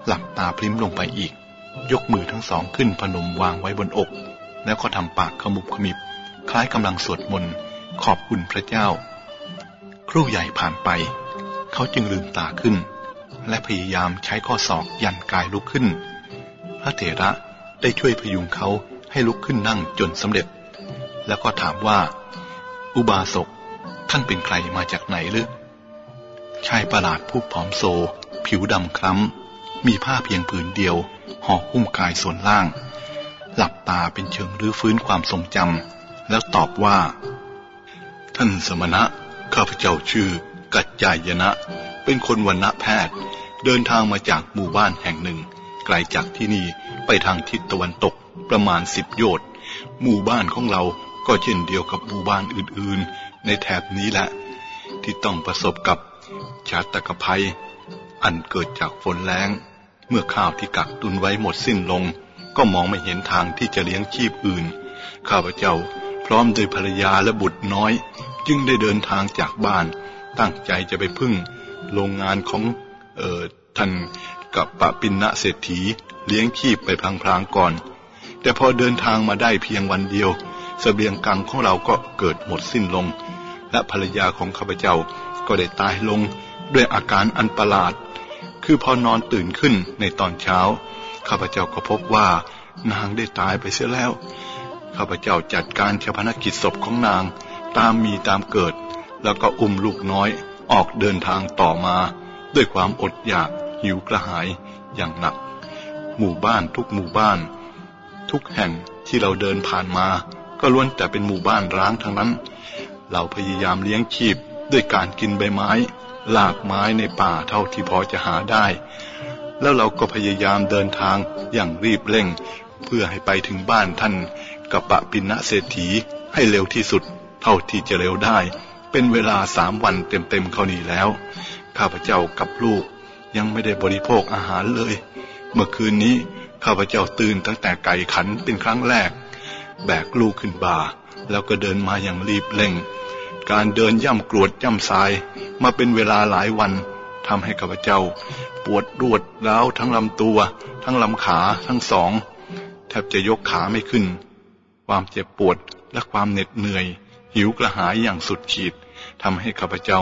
หลับตาพลิ้มลงไปอีก ยกมือทั้งสองขึ้นพนมวางไว้บนอก แล้วก็ทำปากขมุบขมิบ คล้ายกำลังสวดมนต์ ขอบคุณพระเจ้า ครู่ใหญ่ผ่านไป เขาจึงลืมตาขึ้น และพยายามใช้ข้อศอกยันกายลุกขึ้น พระเถระได้ช่วยพยุงเขาให้ลุกขึ้นนั่งจนสำเร็จ แล้วก็ถามว่า อุบาสกท่านเป็นใครมาจากไหนหรือชายประหลาดผู้ผอมโซ ผิวดำคล้ำ มีผ้าเพียงผืนเดียวห่อหุ้มกายส่วนล่าง หลับตาเป็นเชิงรื้อฟื้นความทรงจำแล้วตอบว่า ท่านสมณะ ข้าพเจ้าชื่อ กัจจายนะ เป็นคนวันณะแพทย์ เดินทางมาจากหมู่บ้านแห่งหนึ่ง ไกลจากที่นี่ไปทางทิศตะวันตกประมาณสิบโยชน์หมู่บ้านของเราก็เช่นเดียวกับหมู่บ้านอื่นๆ ในแถบนี้แหละ ที่ต้องประสบกับชาตกภัย อันเกิดจากฝนแรงเมื่อข้าวที่กักตุนไว้หมดสิ้นลง ก็มองไม่เห็นทางที่จะเลี้ยงชีพอื่น ข้าพเจ้า พร้อมด้วยภรรยาและบุตรน้อย จึงได้เดินทางจากบ้าน ตั้งใจจะไปพึ่งโรงงานของเอ่อท่านกับปะปินนะเศรษฐีเลี้ยงชีพไปพลางๆก่อน แต่พอเดินทางมาได้เพียงวันเดียวสเสบียงกังของเราก็เกิดหมดสิ้นลง และภรรยาของข้าพเจ้าก็ได้ตายลงด้วยอาการอันประหลาด คือพอนอนตื่นขึ้นในตอนเช้า ข้าพเจ้าก็พบว่านางได้ตายไปเสียแล้ว ข้าพเจ้าจัดการชาพนกิจศพของนาง ตามมีตามเกิด แล้วก็อุ้มลูกน้อยออกเดินทางต่อมา ด้วยความอดอยากหิวกระหายอย่างหนัก หมู่บ้านทุกหมู่บ้าน ทุกแห่งที่เราเดินผ่านมา ก็ล้วนแต่เป็นหมู่บ้านร้างทั้งนั้น เราพยายามเลี้ยงชีพด้วยการกินใบไม้ลากไม้ในป่าเท่าที่พอจะหาได้ แล้วเราก็พยายามเดินทางอย่างรีบเร่ง เพื่อให้ไปถึงบ้านท่าน กับปะปินะเศรษฐีให้เร็วที่สุด เท่าที่จะเร็วได้ เป็นเวลาสามวันเต็มๆเขานี้แล้ว ข้าพเจ้ากับลูกยังไม่ได้บริโภคอาหารเลย เมื่อคืนนี้ข้าพเจ้าตื่นตั้งแต่ไก่ขันเป็นครั้งแรก แบกลูกขึ้นบ่า แล้วก็เดินมาอย่างรีบเร่ง การเดินย่ำกรวดย่ำทรายมาเป็นเวลาหลายวันทำให้ข้าพเจ้า ปวดรวดร้าวทั้งลำตัว ทั้งลำขาทั้งสอง แทบจะยกขาไม่ขึ้น ความเจ็บปวดและความเหน็ดเหนื่อย หิวกระหายอย่างสุดขีดทำให้ข้าพเจ้า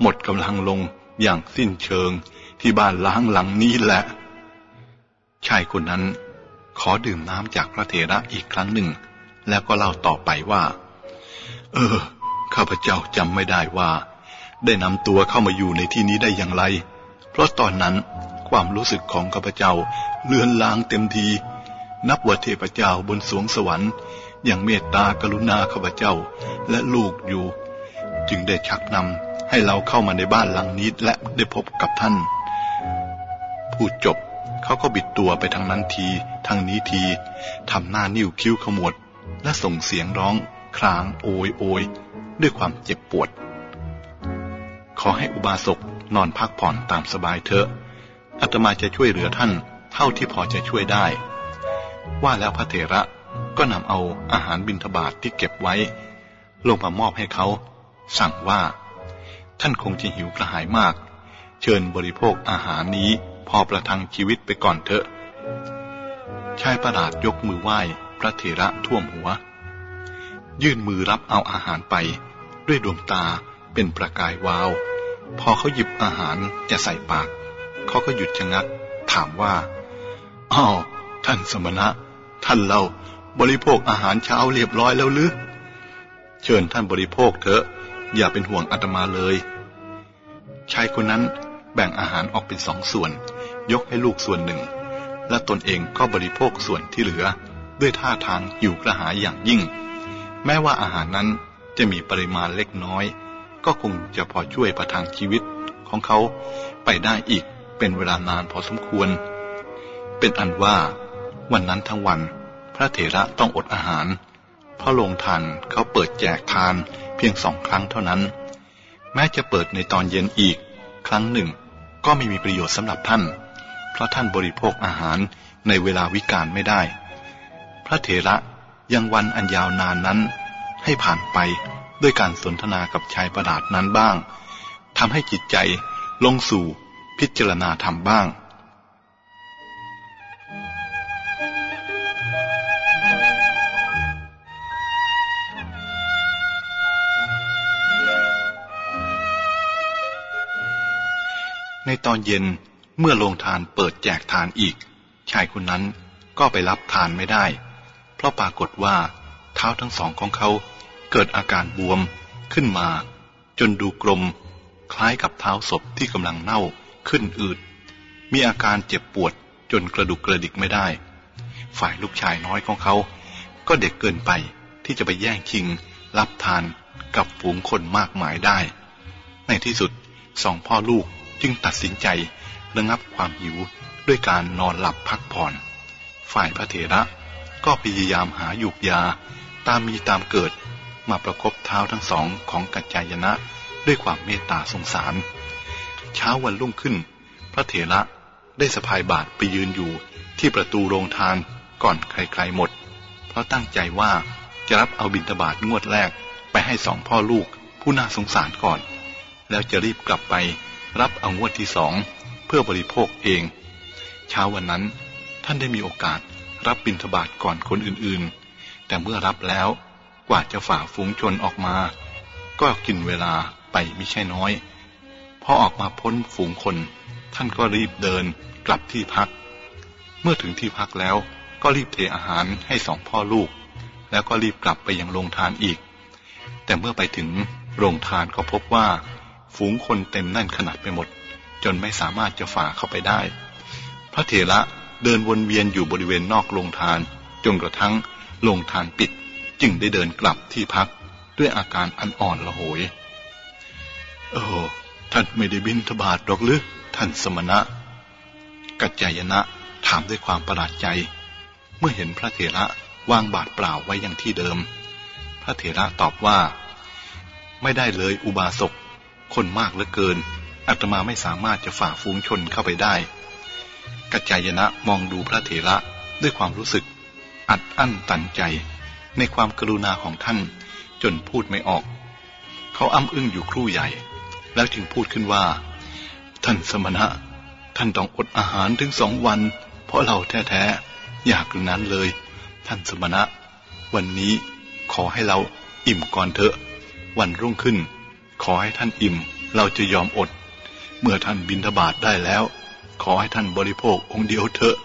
หมดกำลังลงอย่างสิ้นเชิงที่บ้านล้างหลังนี้แหละชายคนนั้น ขอดื่มน้ำจากพระเถระอีกครั้งหนึ่ง แล้วก็เล่าต่อไปว่า เออ ข้าพเจ้าจำไม่ได้ว่า ได้นำตัวเข้ามาอยู่ในที่นี้ได้อย่างไร เพราะตอนนั้นความรู้สึกของข้าพเจ้าเลือนลางเต็มที นับว่าเทพเจ้าบนสวงสวรรค์ ย่างเมตตากรุณาข้าพเจ้า และลูกอยู่ จึงได้ชักนำให้เราเข้ามาในบ้านหลังนี้และได้พบกับท่าน พูดจบเขาก็บิดตัวไปทางนั้นทีทางนี้ทีทำหน้านิ้วคิ้วขมวด และส่งเสียงร้องครางโอยโอยด้วยความเจ็บปวด ขอให้อุบาสกนอนพักผ่อนตามสบายเถอะอาตมาจะช่วยเหลือท่านเท่าที่พอจะช่วยได้ ว่าแล้วพระเถระ ก็นำเอาอาหารบิณฑบาตทที่เก็บไว้ ลงมามอบให้เขา สั่งว่า ท่านคงจะหิวกระหายมาก เชิญบริโภคอาหารนี้พอประทังชีวิตไปก่อนเถอะ ชายประหลาดยกมือไหว้พระเถระท่วมหัว ยื่นมือรับเอาอาหารไป ด้วยดวงตาเป็นประกายวาว พอเขาหยิบอาหารจะใส่ปาก เขาก็หยุดชะงัก ถามว่าอ้าวท่านสมณะ ท่านเรา บริโภคอาหารเช้าเรียบร้อยแล้วหรือเชิญท่านบริโภคเถอะ อย่าเป็นห่วงอาตมาเลยชายคนนั้นแบ่งอาหารออกเป็นสองส่วน ยกให้ลูกส่วนหนึ่ง และตนเองก็บริโภคส่วนที่เหลือ ด้วยท่าทางหิวกระหายอย่างยิ่ง แม้ว่าอาหารนั้นจะมีปริมาณเล็กน้อย ก็คงจะพอช่วยประทังชีวิตของเขาไปได้อีกเป็นเวลานานพอสมควร เป็นอันว่าวันนั้นทั้งวัน พระเถระต้องอดอาหาร เพราะโรงทานเขาเปิดแจกทานเพียงสองครั้งเท่านั้น แม้จะเปิดในตอนเย็นอีก ครั้งหนึ่ง ก็ไม่มีประโยชน์สำหรับท่าน เพราะท่านบริโภคอาหารในเวลาวิกาลไม่ได้ พระเถระยังวันอันยาวนานนั้น ให้ผ่านไปด้วยการสนทนากับชายประหลาดนั้นบ้างทำให้จิตใจลงสู่พิจารณาธรรมบ้าง ในตอนเย็นเมื่อโรงทานเปิดแจกทานอีก ชายคนนั้นก็ไปรับทานไม่ได้ เพราะปรากฏว่า เท้าทั้งสองของเขาเกิดอาการบวมขึ้นมา จนดูกลม คล้ายกับเท้าศพที่กำลังเน่าขึ้นอืด มีอาการเจ็บปวดจนกระดุกกระดิกไม่ได้ ฝ่ายลูกชายน้อยของเขา ก็เด็กเกินไปที่จะไปแย่งชิง รับทานกับฝูงคนมากมายได้ ในที่สุดสองพ่อลูก จึงตัดสินใจระงับความหิวด้วยการนอนหลับพักผ่อน ฝ่ายพระเถระก็พยายามหาหยุกยา ตามมีตามเกิดมาประคบเท้าทั้งสองของกัจจายนะด้วยความเมตตาสงสาร เช้าวันรุ่งขึ้น พระเถระได้สะพายบาทไปยืนอยู่ที่ประตูโรงทานก่อนใครๆหมด เพราะตั้งใจว่าจะรับเอาบิณฑบาตงวดแรกไปให้สองพ่อลูกผู้น่าสงสารก่อน แล้วจะรีบกลับไป รับเอางวดที่สองเพื่อบริโภคเอง เช้าวันนั้นท่านได้มีโอกาสรับบิณฑบาตก่อนคนอื่นๆ แต่เมื่อรับแล้วกว่าจะฝ่าฝูงชนออกมา ก็กินเวลาไปไม่ใช่น้อย พอออกมาพ้นฝูงคน ท่านก็รีบเดินกลับที่พัก เมื่อถึงที่พักแล้วก็รีบเทอาหารให้สองพ่อลูก แล้วก็รีบกลับไปยังโรงทานอีก แต่เมื่อไปถึงโรงทานก็พบว่า ฝูงคนเต็มแน่นขนาดไปหมด จนไม่สามารถจะฝ่าเข้าไปได้ พระเถระเดินวนเวียนอยู่บริเวณนอกโรงทาน จนกระทั่งโรงทานปิด จึงได้เดินกลับที่พักด้วยอาการอันอ่อนละโหย โอ้ท่านไม่ได้บินทบาทดอกหรือท่านสมณะ กัจจายนะถามด้วยความประหลาดใจ เมื่อเห็นพระเถระวางบาทเปล่าไว้อย่างที่เดิม พระเถระตอบว่า ไม่ได้เลยอุบาสก คนมากเหลือเกินอาตมาไม่สามารถจะฝ่าฝูงชนเข้าไปได้ กัจจายนะมองดูพระเถระด้วยความรู้สึก อัดอั้นตันใจ ในความกรุณาของท่านจนพูดไม่ออก เขาอ้ำอึ้งอยู่ครู่ใหญ่ แล้วจึงพูดขึ้นว่า ท่านสมณะ ท่านต้องอดอาหารถึงสองวัน เพราะเราแท้ๆ อยากนั้นเลย ท่านสมณะ วันนี้ขอให้เราอิ่มก่อนเถอะ วันรุ่งขึ้น ขอให้ท่านอิ่ม เราจะยอมอด เมื่อท่านบินทบาทได้แล้ว ขอให้ท่านบริโภคองค์เดียวเถอะ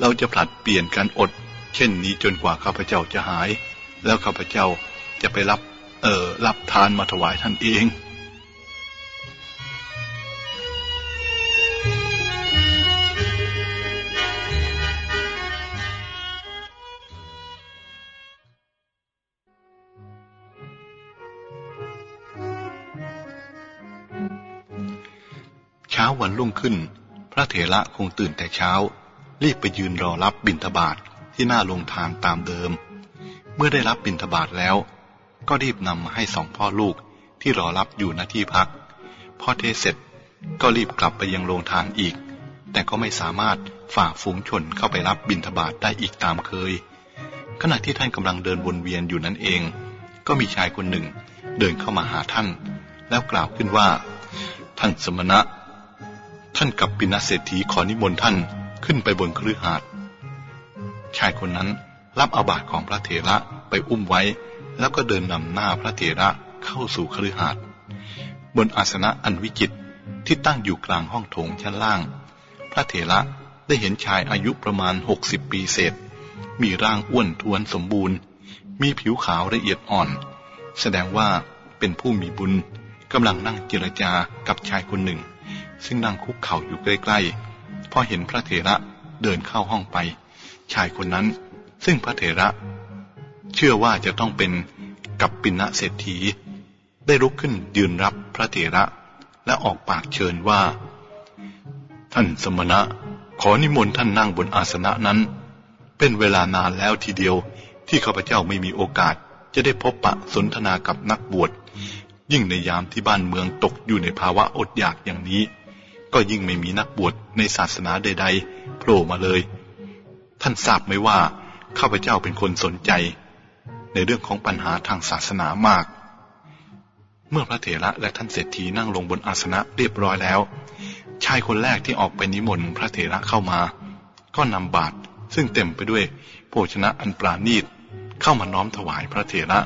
เราจะผลัดเปลี่ยนการอด เช่นนี้จนกว่าข้าพเจ้าจะหาย แล้วข้าพเจ้าจะไปรับ เออรับทานมาถวายท่านเอง ช้าวันรุ่งขึ้น พระเถระคงตื่นแต่เช้า รีบไปยืนรอรับบิณฑบาตทที่หน้าโรงทานตามเดิม เมื่อได้รับบิณฑบาตแล้ว ก็รีบนำมาให้สองพ่อลูกที่รอรับอยู่ณที่พัก พอเทเสร็จก็รีบกลับไปยังโรงทานอีก แต่ก็ไม่สามารถฝ่าฝูงชนเข้าไปรับบิณฑบาตได้อีกตามเคย ขณะที่ท่านกำลังเดินวนเวียนอยู่นั่นเอง ก็มีชายคนหนึ่งเดินเข้ามาหาท่าน แล้วกล่าวขึ้นว่า ท่านสมณะ ท่านกับปิณเศรษฐีขอนิมนต์ท่านขึ้นไปบนครือหาดชายคนนั้นรับอาบาตของพระเถระไปอุ้มไว้ แล้วก็เดินนำหน้าพระเถระเข้าสู่ครือหาดบนอาสนะอันวิจิตที่ตั้งอยู่กลางห้องโถงชั้นล่าง พระเถระได้เห็นชายอายุประมาณหกสิบปีเศษ มีร่างอ้วนท้วนสมบูรณ์ มีผิวขาวละเอียดอ่อน แสดงว่าเป็นผู้มีบุญกำลังนั่งเจรจากับชายคนหนึ่ง ซึ่งนั่งคุกเข่าอยู่ใกล้ๆ พอเห็นพระเถระเดินเข้าห้องไป ชายคนนั้น ซึ่งพระเถระ เชื่อว่าจะต้องเป็นกับปิณะเศรษฐี ได้ลุกขึ้นยืนรับพระเถระ และออกปากเชิญว่า ท่านสมณะ ขอนิมนต์ท่านนั่งบนอาสนะนั้น เป็นเวลานานแล้วทีเดียวที่ข้าพเจ้าไม่มีโอกาสจะได้พบปะสนทนากับนักบวชยิ่งในยามที่บ้านเมืองตกอยู่ในภาวะอดอยากอย่างนี้ ก็ยิ่งไม่มีนักบวชในศาสนาใด ๆ โผล่มาเลย ท่านทราบไหมว่าข้าพเจ้าเป็นคนสนใจ ในเรื่องของปัญหาทางศาสนามาก เมื่อพระเถระและท่านเศรษฐีนั่งลงบนอาสนะเรียบร้อยแล้ว ชายคนแรกที่ออกไปนิมนต์พระเถระเข้ามา ก็นำบาตรซึ่งเต็มไปด้วยโภชนะอันปราณีตเข้ามาน้อมถวายพระเถระ